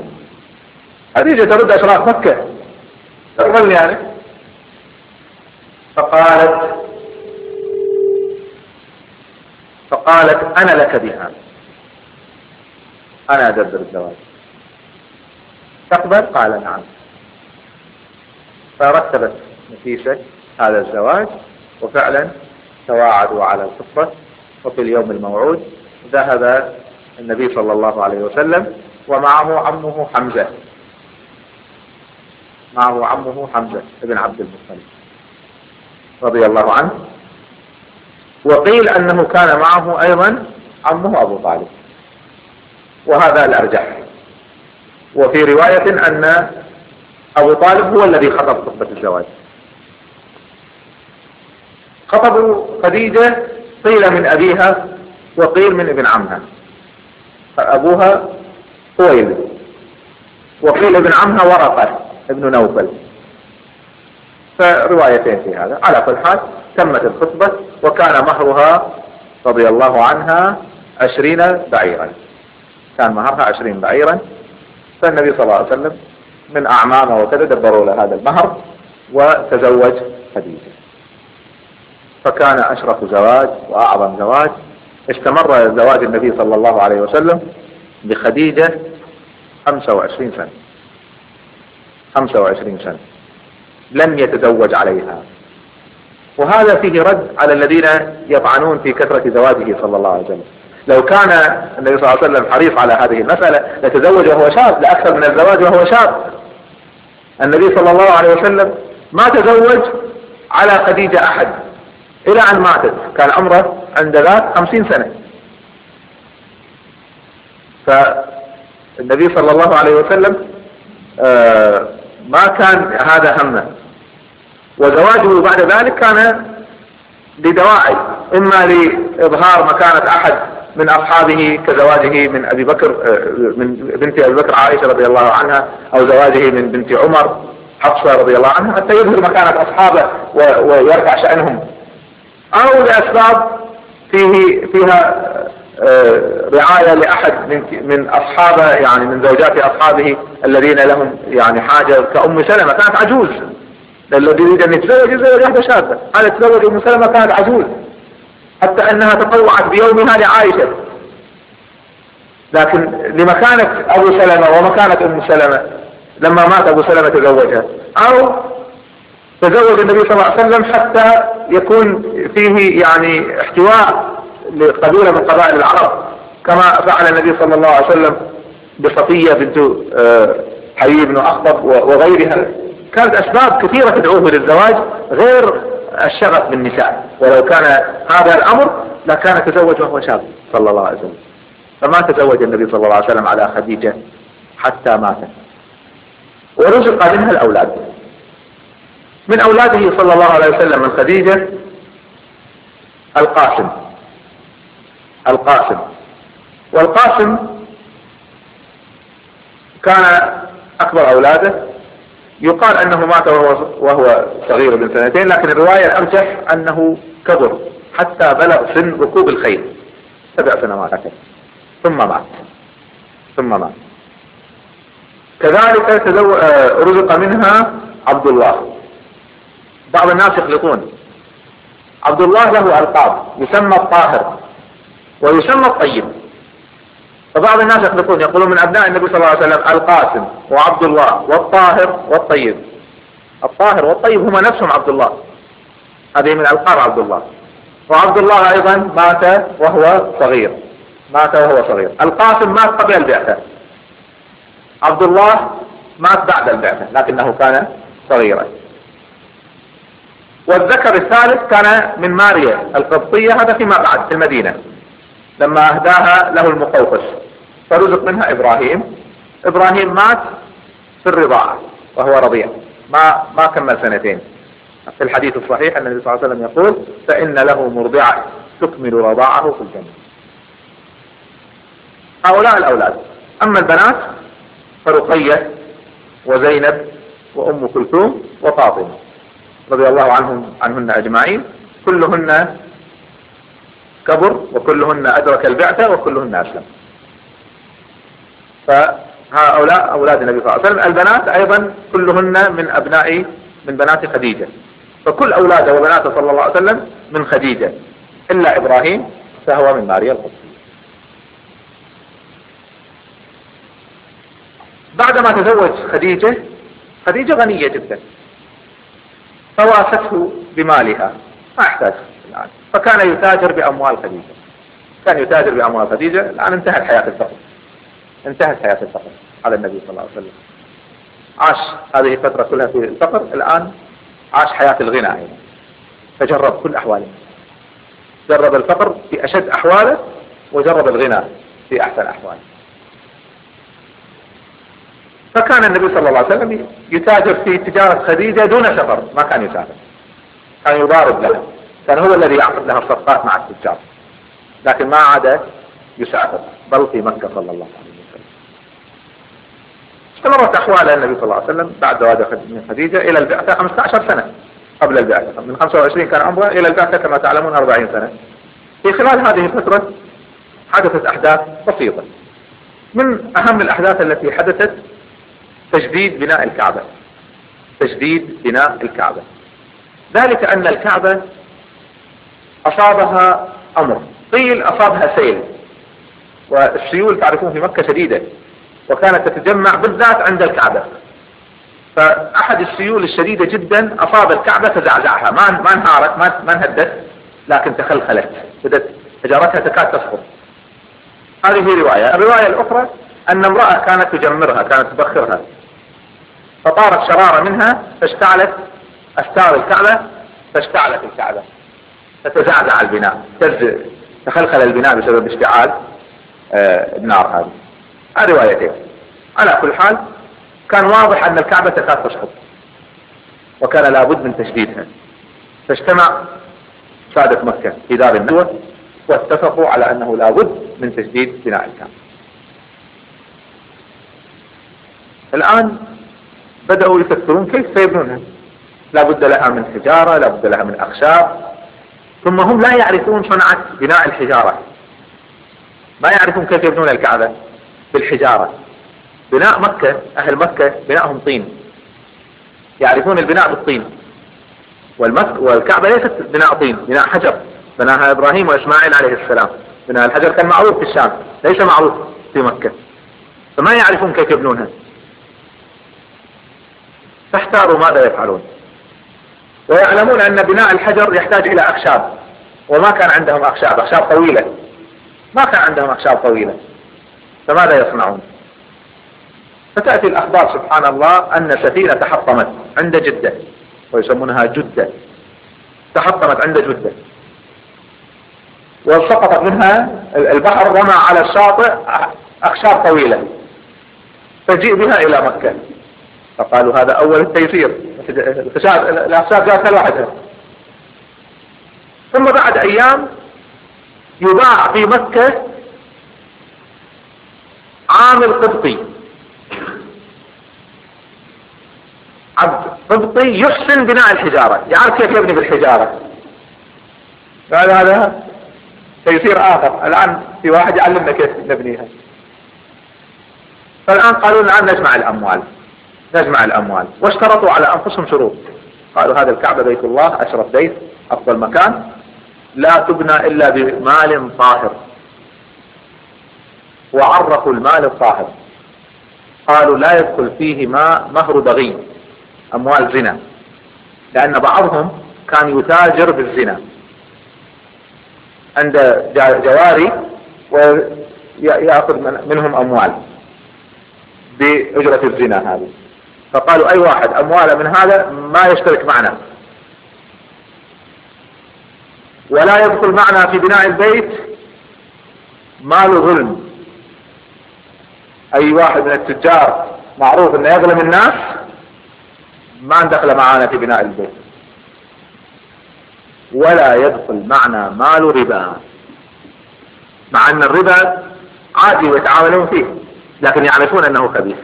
خديجة ترد أشراف مكة. تقبل يعني فقالت فقالت أنا لك بها. أنا أدبر الزواج. تقبل؟ قال نعم. فرتبت نفيسة هذا الزواج وفعلا تواعدوا على القصة وفي اليوم الموعود ذهب النبي صلى الله عليه وسلم ومعه عمه حمزة. معه عمه حمزة بن عبد المطلب. رضي الله عنه وقيل أنه كان معه أيضا عمه أبو طالب. وهذا الأرجح. وفي رواية أن أبو طالب هو الذي خطب خطبة الزواج. خطب خديجة قيل من أبيها وقيل من ابن عمها. أبوها خويلد وقيل ابن عمها ورقة ابن نوفل. فروايتين في هذا. على كل حال تمت الخطبة وكان مهرها رضي الله عنها عشرين بعيرا. كان مهرها عشرين بعيرا. فالنبي صلى الله عليه وسلم من أعمامه وكذا دبروا له هذا المهر وتزوج خديجة. فكان أشرف زواج وأعظم زواج. استمر زواج النبي صلى الله عليه وسلم بخديجة 25 سنة. 25 سنة. لم يتزوج عليها. وهذا فيه رد على الذين يطعنون في كثرة زواجه صلى الله عليه وسلم. لو كان النبي صلى الله عليه وسلم حريص على هذه المسألة لتزوج وهو شاب لأكثر من الزواج وهو شاب. النبي صلى الله عليه وسلم ما تزوج على خديجة أحد إلى أن ماتت. كان عمره عند ذاك خمسين سنة. فالنبي صلى الله عليه وسلم آه، ما كان هذا همه. وزواجه بعد ذلك كان لدواعي إما لإظهار مكانة أحد من أصحابه كزواجه من أبي بكر آه، من بنت أبي بكر عائشة رضي الله عنها أو زواجه من بنت عمر حفصة رضي الله عنها حتى يظهر مكانة أصحابه ويرفع شأنهم. أو لأسباب فيه فيها رعاية لأحد من من أصحابه يعني من زوجات أصحابه الذين لهم يعني حاجة كأم سلمة. كانت عجوز. الذي يريد أن يتزوج يتزوج واحدة شابة. هذا تزوج أم سلمة كانت عجوز. حتى أنها تطوعت بيومها لعائشة. لكن لمكانة أبو سلمة ومكانة أم سلمة لما مات أبو سلمة تزوجها. أو تزوج النبي صلى الله عليه وسلم حتى يكون فيه يعني احتواء. لقبيلة من قبائل العرب كما فعل النبي صلى الله عليه وسلم بصفية بنت آه، حي بن أخطب وغيرها. كانت أسباب كثيرة تدعوه للزواج غير الشغف بالنساء. ولو كان هذا الأمر لكان تزوج وهو شاب صلى الله عليه وسلم. فما تزوج النبي صلى الله عليه وسلم على خديجة حتى مات ورزق منها الأولاد. من أولاده صلى الله عليه وسلم من خديجة القاسم. القاسم. والقاسم كان أكبر أولاده. يقال أنه مات وهو, وهو صغير من سنتين لكن الرواية الأرجح أنه كبر حتى بلغ سن ركوب الخيل. سبع سنوات. ثم مات. ثم مات. كذلك آه، رزق منها عبد الله. بعض الناس يخلطون عبد الله له ألقاب يسمى الطاهر. ويسمى الطيب. فبعض الناس يخلطون يقولون من أبناء النبي صلى الله عليه وسلم القاسم وعبد الله والطاهر والطيب. الطاهر والطيب هما نفسهم عبد الله هذه من ألقاب عبد الله وعبد الله أيضا مات وهو صغير. مات وهو صغير. القاسم مات قبل البعثة. عبد الله مات بعد البعثة لكنه كان صغيرا. والذكر الثالث كان من ماريا القبطية هذا فيما بعد في المدينة. لما أهداها له المقوقس. فرزق منها إبراهيم. إبراهيم مات في الرضاعة وهو رضيع. ما ما كمل سنتين. في الحديث الصحيح النبي صلى الله عليه وسلم يقول فإن له مرضعة تكمل رضاعه في الجنة. هؤلاء الأولاد. أما البنات فرقية وزينب وأم كلثوم وفاطمة رضي الله عنهم عنهن أجمعين. كلهن كبر وكلهن أدرك البعثة وكلهن أسلم. هؤلاء أولاد النبي صلى الله عليه وسلم. البنات أيضا كلهن من أبناء من بنات خديجة. فكل أولاده وبناته صلى الله عليه وسلم من خديجة. إلا إبراهيم فهو من ماريا القدسية. بعدما تزوج خديجة خديجة غنية جدا. فواسته بمالها. ما أحتاج الآن فكان يتاجر بأموال خديجة. كان يتاجر بأموال خديجة. الآن انتهت حياة الفقر. انتهت حياة الفقر على النبي صلى الله عليه وسلم. عاش هذه الفترة كلها في الفقر. الآن عاش حياة الغنى أيضا. فجرب كل أحواله. جرب الفقر في أشد أحواله وجرب الغنى في أحسن أحواله. فكان النبي صلى الله عليه وسلم يتاجر في تجارة خديجة دون سفر ما كان يسافر. كان يضارب لها. كان هو الذي يعقد لها الصفقات مع التجار لكن ما عاد يسافر بل في مكة صلى الله عليه وسلم. استمرت أحوال النبي صلى الله عليه وسلم بعد زواجه من خديجة إلى البعثة 15 سنة قبل البعثة. من 25 كان عمره إلى البعثة كما تعلمون 40 سنة. في خلال هذه الفترة حدثت أحداث بسيطة. من أهم الأحداث التي حدثت تجديد بناء الكعبة. تجديد بناء الكعبة. ذلك أن الكعبة أصابها أمر. قيل أصابها سيل. والسيول تعرفون في مكة شديدة وكانت تتجمع بالذات عند الكعبة. فأحد السيول الشديدة جدا أصاب الكعبة فزعزعها. ما ما انهارت ما ما انهدت لكن تخلخلت. بدأت حجارتها تكاد تسقط. هذه رواية. الرواية الأخرى أن امرأة كانت تجمرها كانت تبخرها. فطارت شرارة منها فاشتعلت أستار الكعبة فاشتعلت الكعبة. فتزعزع البناء تخلخل البناء بسبب اشتعال آه، النار هذه. هذه روايتين. على كل حال كان واضح أن الكعبة تكاد تسقط وكان لابد من تشديدها فاجتمع سادة مكة في دار الندوة واتفقوا على أنه لابد من تجديد بناء الكعبة. الآن بدأوا يفكرون كيف سيبنونها. لا بد لها من حجارة لا بد لها من أخشاب. ثم هم لا يعرفون صنعة بناء الحجارة. ما يعرفون كيف يبنون الكعبة بالحجارة. بناء مكة أهل مكة بناءهم طين. يعرفون البناء بالطين. والكعبة ليست بناء طين بناء حجر. بناها إبراهيم وإسماعيل عليه السلام. بناء الحجر كان معروف في الشام ليس معروف في مكة. فما يعرفون كيف يبنونها. فاحتاروا ماذا يفعلون. ويعلمون أن بناء الحجر يحتاج إلى أخشاب. وما كان عندهم أخشاب. أخشاب طويلة. ما كان عندهم أخشاب طويلة. فماذا يصنعون؟ فتأتي الأخبار سبحان الله أن سفينة تحطمت عند جدة. ويسمونها جدة. تحطمت عند جدة. وسقطت منها البحر. رمى على الشاطئ أخشاب طويلة. فجيء بها إلى مكة. فقالوا هذا أول التيسير. الأخشاب جاءت لوحدها ثم بعد أيام يباع في مكة عامل قبطي. عبد قبطي يحسن بناء الحجارة. يعرف كيف يبني بالحجارة. قال هذا تيسير آخر. الآن في واحد يعلمنا كيف نبنيها. فالآن قالوا الآن نجمع الأموال. نجمع الأموال. واشترطوا على أنفسهم شروط. قالوا هذا الكعبة بيت الله أشرف بيت أفضل مكان. لا تبنى إلا بمال طاهر. وعرفوا المال الطاهر. قالوا لا يدخل فيه ما مهر بغي أموال زنا. لأن بعضهم كان يتاجر بالزنا عند جواري ويأخذ منهم أموال بأجرة الزنا هذه. فقالوا أي واحد أمواله من هذا ما يشترك معنا. ولا يدخل معنا في بناء البيت مال ظلم. أي واحد من التجار معروف أنه يظلم الناس ما دخل معنا في بناء البيت. ولا يدخل معنا مال ربا. مع أن الربا عادي ويتعاملون فيه لكن يعرفون أنه خبيث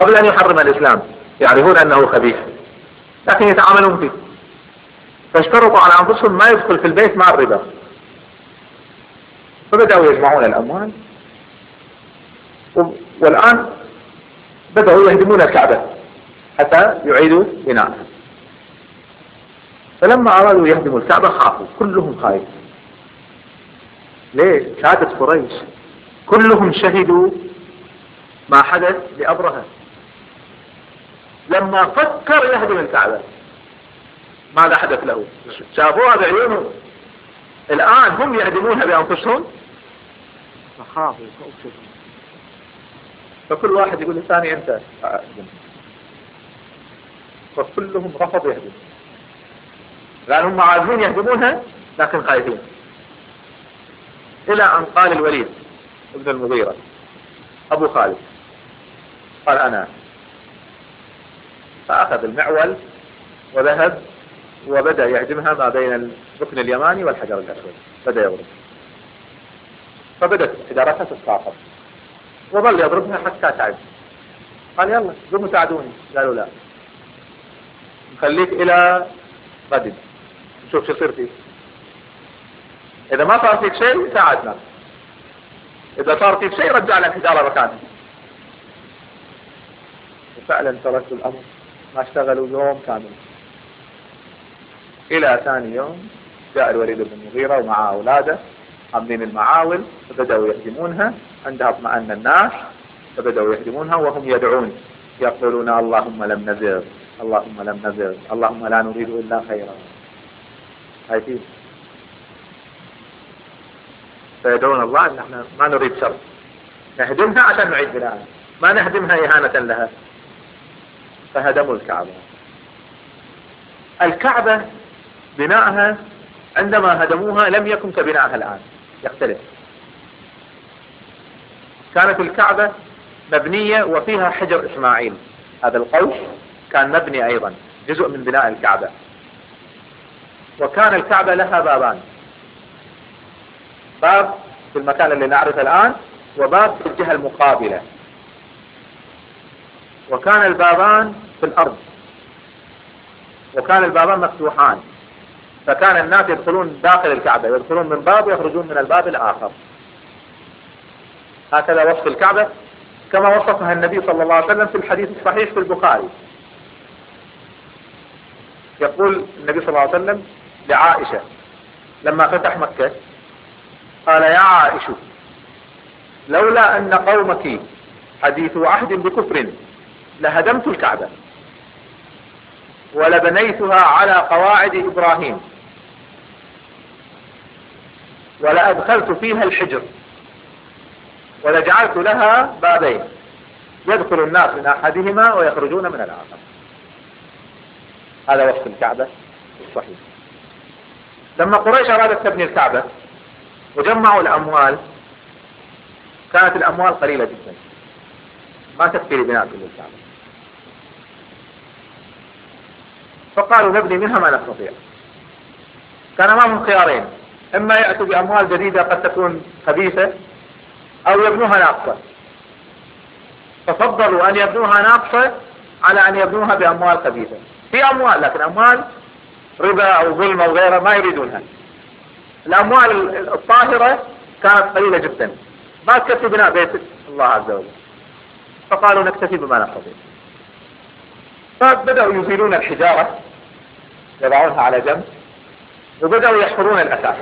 قبل أن يحرم الإسلام. يعرفون أنه خبيث. لكن يتعاملون فيه. فاشترطوا على أنفسهم ما يدخل في البيت مع الربا. فبدأوا يجمعون الأموال. والآن بدأوا يهدمون الكعبة حتى يعيدوا بناءها. فلما أرادوا يهدموا الكعبة خافوا. كلهم خايفين ليه؟ كادت قريش. كلهم شهدوا ما حدث لأبرهة. لما فكر يهدم الكعبة ماذا حدث له؟ شافوها بعيونهم الآن هم يهدمونها بأنفسهم؟ فخافوا فكل واحد يقول للثاني أنت. فكلهم رفضوا يهدمون لأنهم عازمين يهدمونها لكن خايفين. إلى أن قال الوليد ابن المغيرة أبو خالد. قال أنا. فأخذ المعول وذهب وبدأ يهدمها ما بين الركن اليماني والحجر الأسود. بدأ يضرب. فبدأت حجارتها تتساقط. وظل يضربها حتى تعب. قال يلا قوموا ساعدوني. قالوا لا. نخليك إلى غد نشوف شو يصير فيك إذا ما صار فيك شيء ساعدنا. إذا صار فيك شيء رجع لك الحجارة مكانها. وفعلا تركت الأمر. ما اشتغلوا يوم كامل. إلى ثاني يوم جاء الوليد بن المغيرة ومع أولاده. عاملين المعاول فبدأوا يهدمونها. عندها اطمأن الناس فبدأوا يهدمونها وهم يدعون. يقولون اللهم لم نزغ اللهم لم نزغ اللهم لا نريد إلا خيرا. خايفين فيدعون الله إن إحنا ما نريد شر. نهدمها عشان نعيد بناءها. ما نهدمها إهانة لها. فهدموا الكعبة. الكعبة بناءها عندما هدموها لم يكن كبنائها الآن. يختلف. كانت الكعبة مبنية وفيها حجر إسماعيل. هذا القوس كان مبني أيضا جزء من بناء الكعبة. وكان الكعبة لها بابان. باب في المكان اللي نعرفه الآن وباب في الجهة المقابلة. وكان البابان في الأرض. وكان البابان مفتوحان. فكان الناس يدخلون داخل الكعبة يدخلون من باب ويخرجون من الباب الآخر. هكذا وصف الكعبة كما وصفها النبي صلى الله عليه وسلم في الحديث الصحيح في البخاري. يقول النبي صلى الله عليه وسلم لعائشة لما فتح مكة قال يا عائشة لولا أن قومك حديث عهد بكفر لهدمت الكعبة ولبنيتها على قواعد إبراهيم ولأدخلت فيها الحجر ولجعلت لها بابين. يدخل الناس من أحدهما ويخرجون من الآخر هذا وصف الكعبة الصحيح. لما قريش أرادت تبني الكعبة وجمعوا الأموال كانت الأموال قليلة جدا. ما تكفي لبناء كل الكعبة. فقالوا نبني منها ما نستطيع. كان امامهم خيارين. إما يأتوا بأموال جديدة قد تكون خبيثة أو يبنوها ناقصة. ففضلوا أن يبنوها ناقصة على أن يبنوها بأموال خبيثة. في أموال لكن أموال ربا أو ظلم أو غيره ما يريدونها. الأموال الطاهرة كانت قليلة جدا. ما تكفي بناء بيت الله عز وجل. فقالوا نكتفي بما نستطيع. فبدأوا يزيلون الحجارة. يضعونها على جنب وبدأوا يحفرون الأساس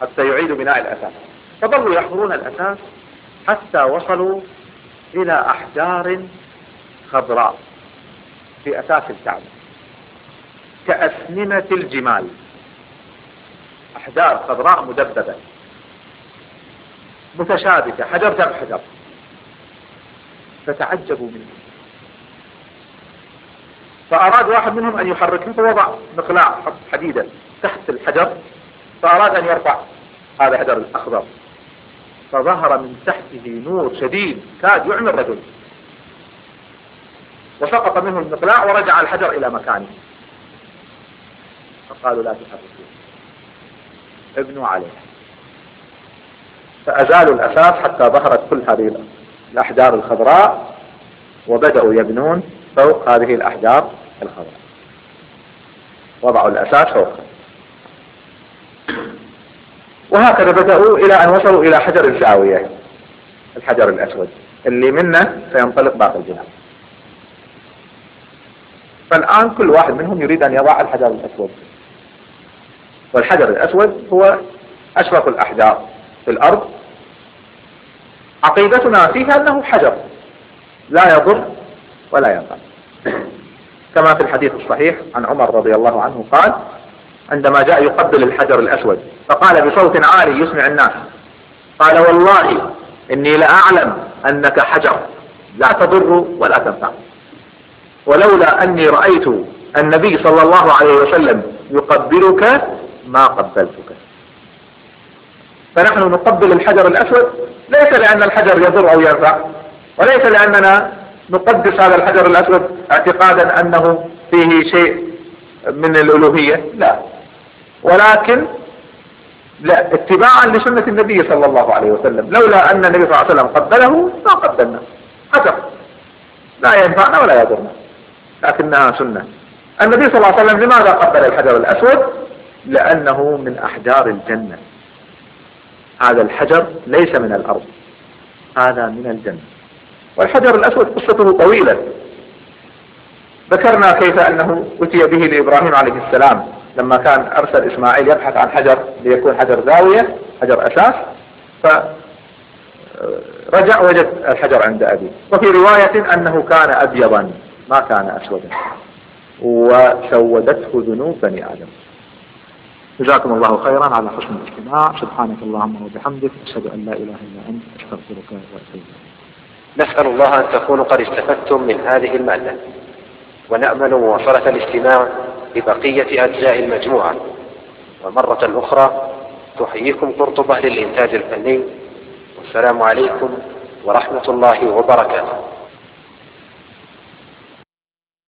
حتى يعيدوا بناء الأساس فظلوا يحفرون الأساس حتى وصلوا إلى أحجار خضراء في أساس الكعبة. كأسنمة الجمال. أحجار خضراء مدببة. متشابكة حجر جنب حجر. فتعجبوا منه. فأراد واحد منهم أن يحركه فوضع مقلاع حديدة تحت الحجر فأراد أن يرفع هذا الحجر الأخضر. فظهر من تحته نور شديد كاد يعمي الرجل. وسقط منه المقلاع ورجع الحجر إلى مكانه. فقالوا لا تحركوه ابنوا عليه. فأزالوا الأساس حتى ظهرت كل هذه الأحجار الخضراء وبدأوا يبنون. فوق هذه الأحجار الخضراء. وضعوا الأساس فوق. وهكذا بدأوا إلى أن وصلوا إلى حجر الزاوية الحجر الأسود. اللي منه سينطلق باقي الجهات فالآن كل واحد منهم يريد أن يضع الحجر الأسود. والحجر الأسود هو أشرف الأحجار في الأرض. عقيدتنا فيه أنه حجر لا يضر ولا ينفع كما في الحديث الصحيح عن عمر رضي الله عنه قال عندما جاء يقبل الحجر الأسود فقال بصوت عالي يسمع الناس قال والله إني لأعلم أنك حجر لا تضر ولا تنفع. ولولا أني رأيت النبي صلى الله عليه وسلم يقبلك ما قبلتك. فنحن نقبل الحجر الأسود ليس لأن الحجر يضر أو ينفع وليس لأننا نقدس هذا الحجر الأسود اعتقادا أنه فيه شيء من الألوهية؟ لا. ولكن لا اتباعا لسنة النبي صلى الله عليه وسلم. لولا أن النبي صلى الله عليه وسلم قبله ما قبلنا. حجر لا ينفعنا ولا يضرنا. لكنها سنة. النبي صلى الله عليه وسلم لماذا قبل الحجر الأسود؟ لأنه من أحجار الجنة. هذا الحجر ليس من الأرض. هذا من الجنة. والحجر الأسود قصته طويلة. ذكرنا كيف أنه أتي به لإبراهيم عليه السلام لما كان أرسل إسماعيل يبحث عن حجر ليكون حجر زاوية حجر أساس. فرجع وجد الحجر عند أبيه. وفي رواية أنه كان أبيضا ما كان أسودا. وسودته ذنوب بني آدم. جزاكم الله خيرا على حسن الاستماع. سبحانك اللهم وبحمدك أشهد أن لا إله إلا أنت أستغفرك وأتوب نسأل الله أن تكونوا قد استفدتم من هذه المادة. ونأمل مواصلة الاستماع لبقية أجزاء المجموعة. ومرة أخرى تحييكم قرطبة للإنتاج الفني. والسلام عليكم ورحمة الله وبركاته.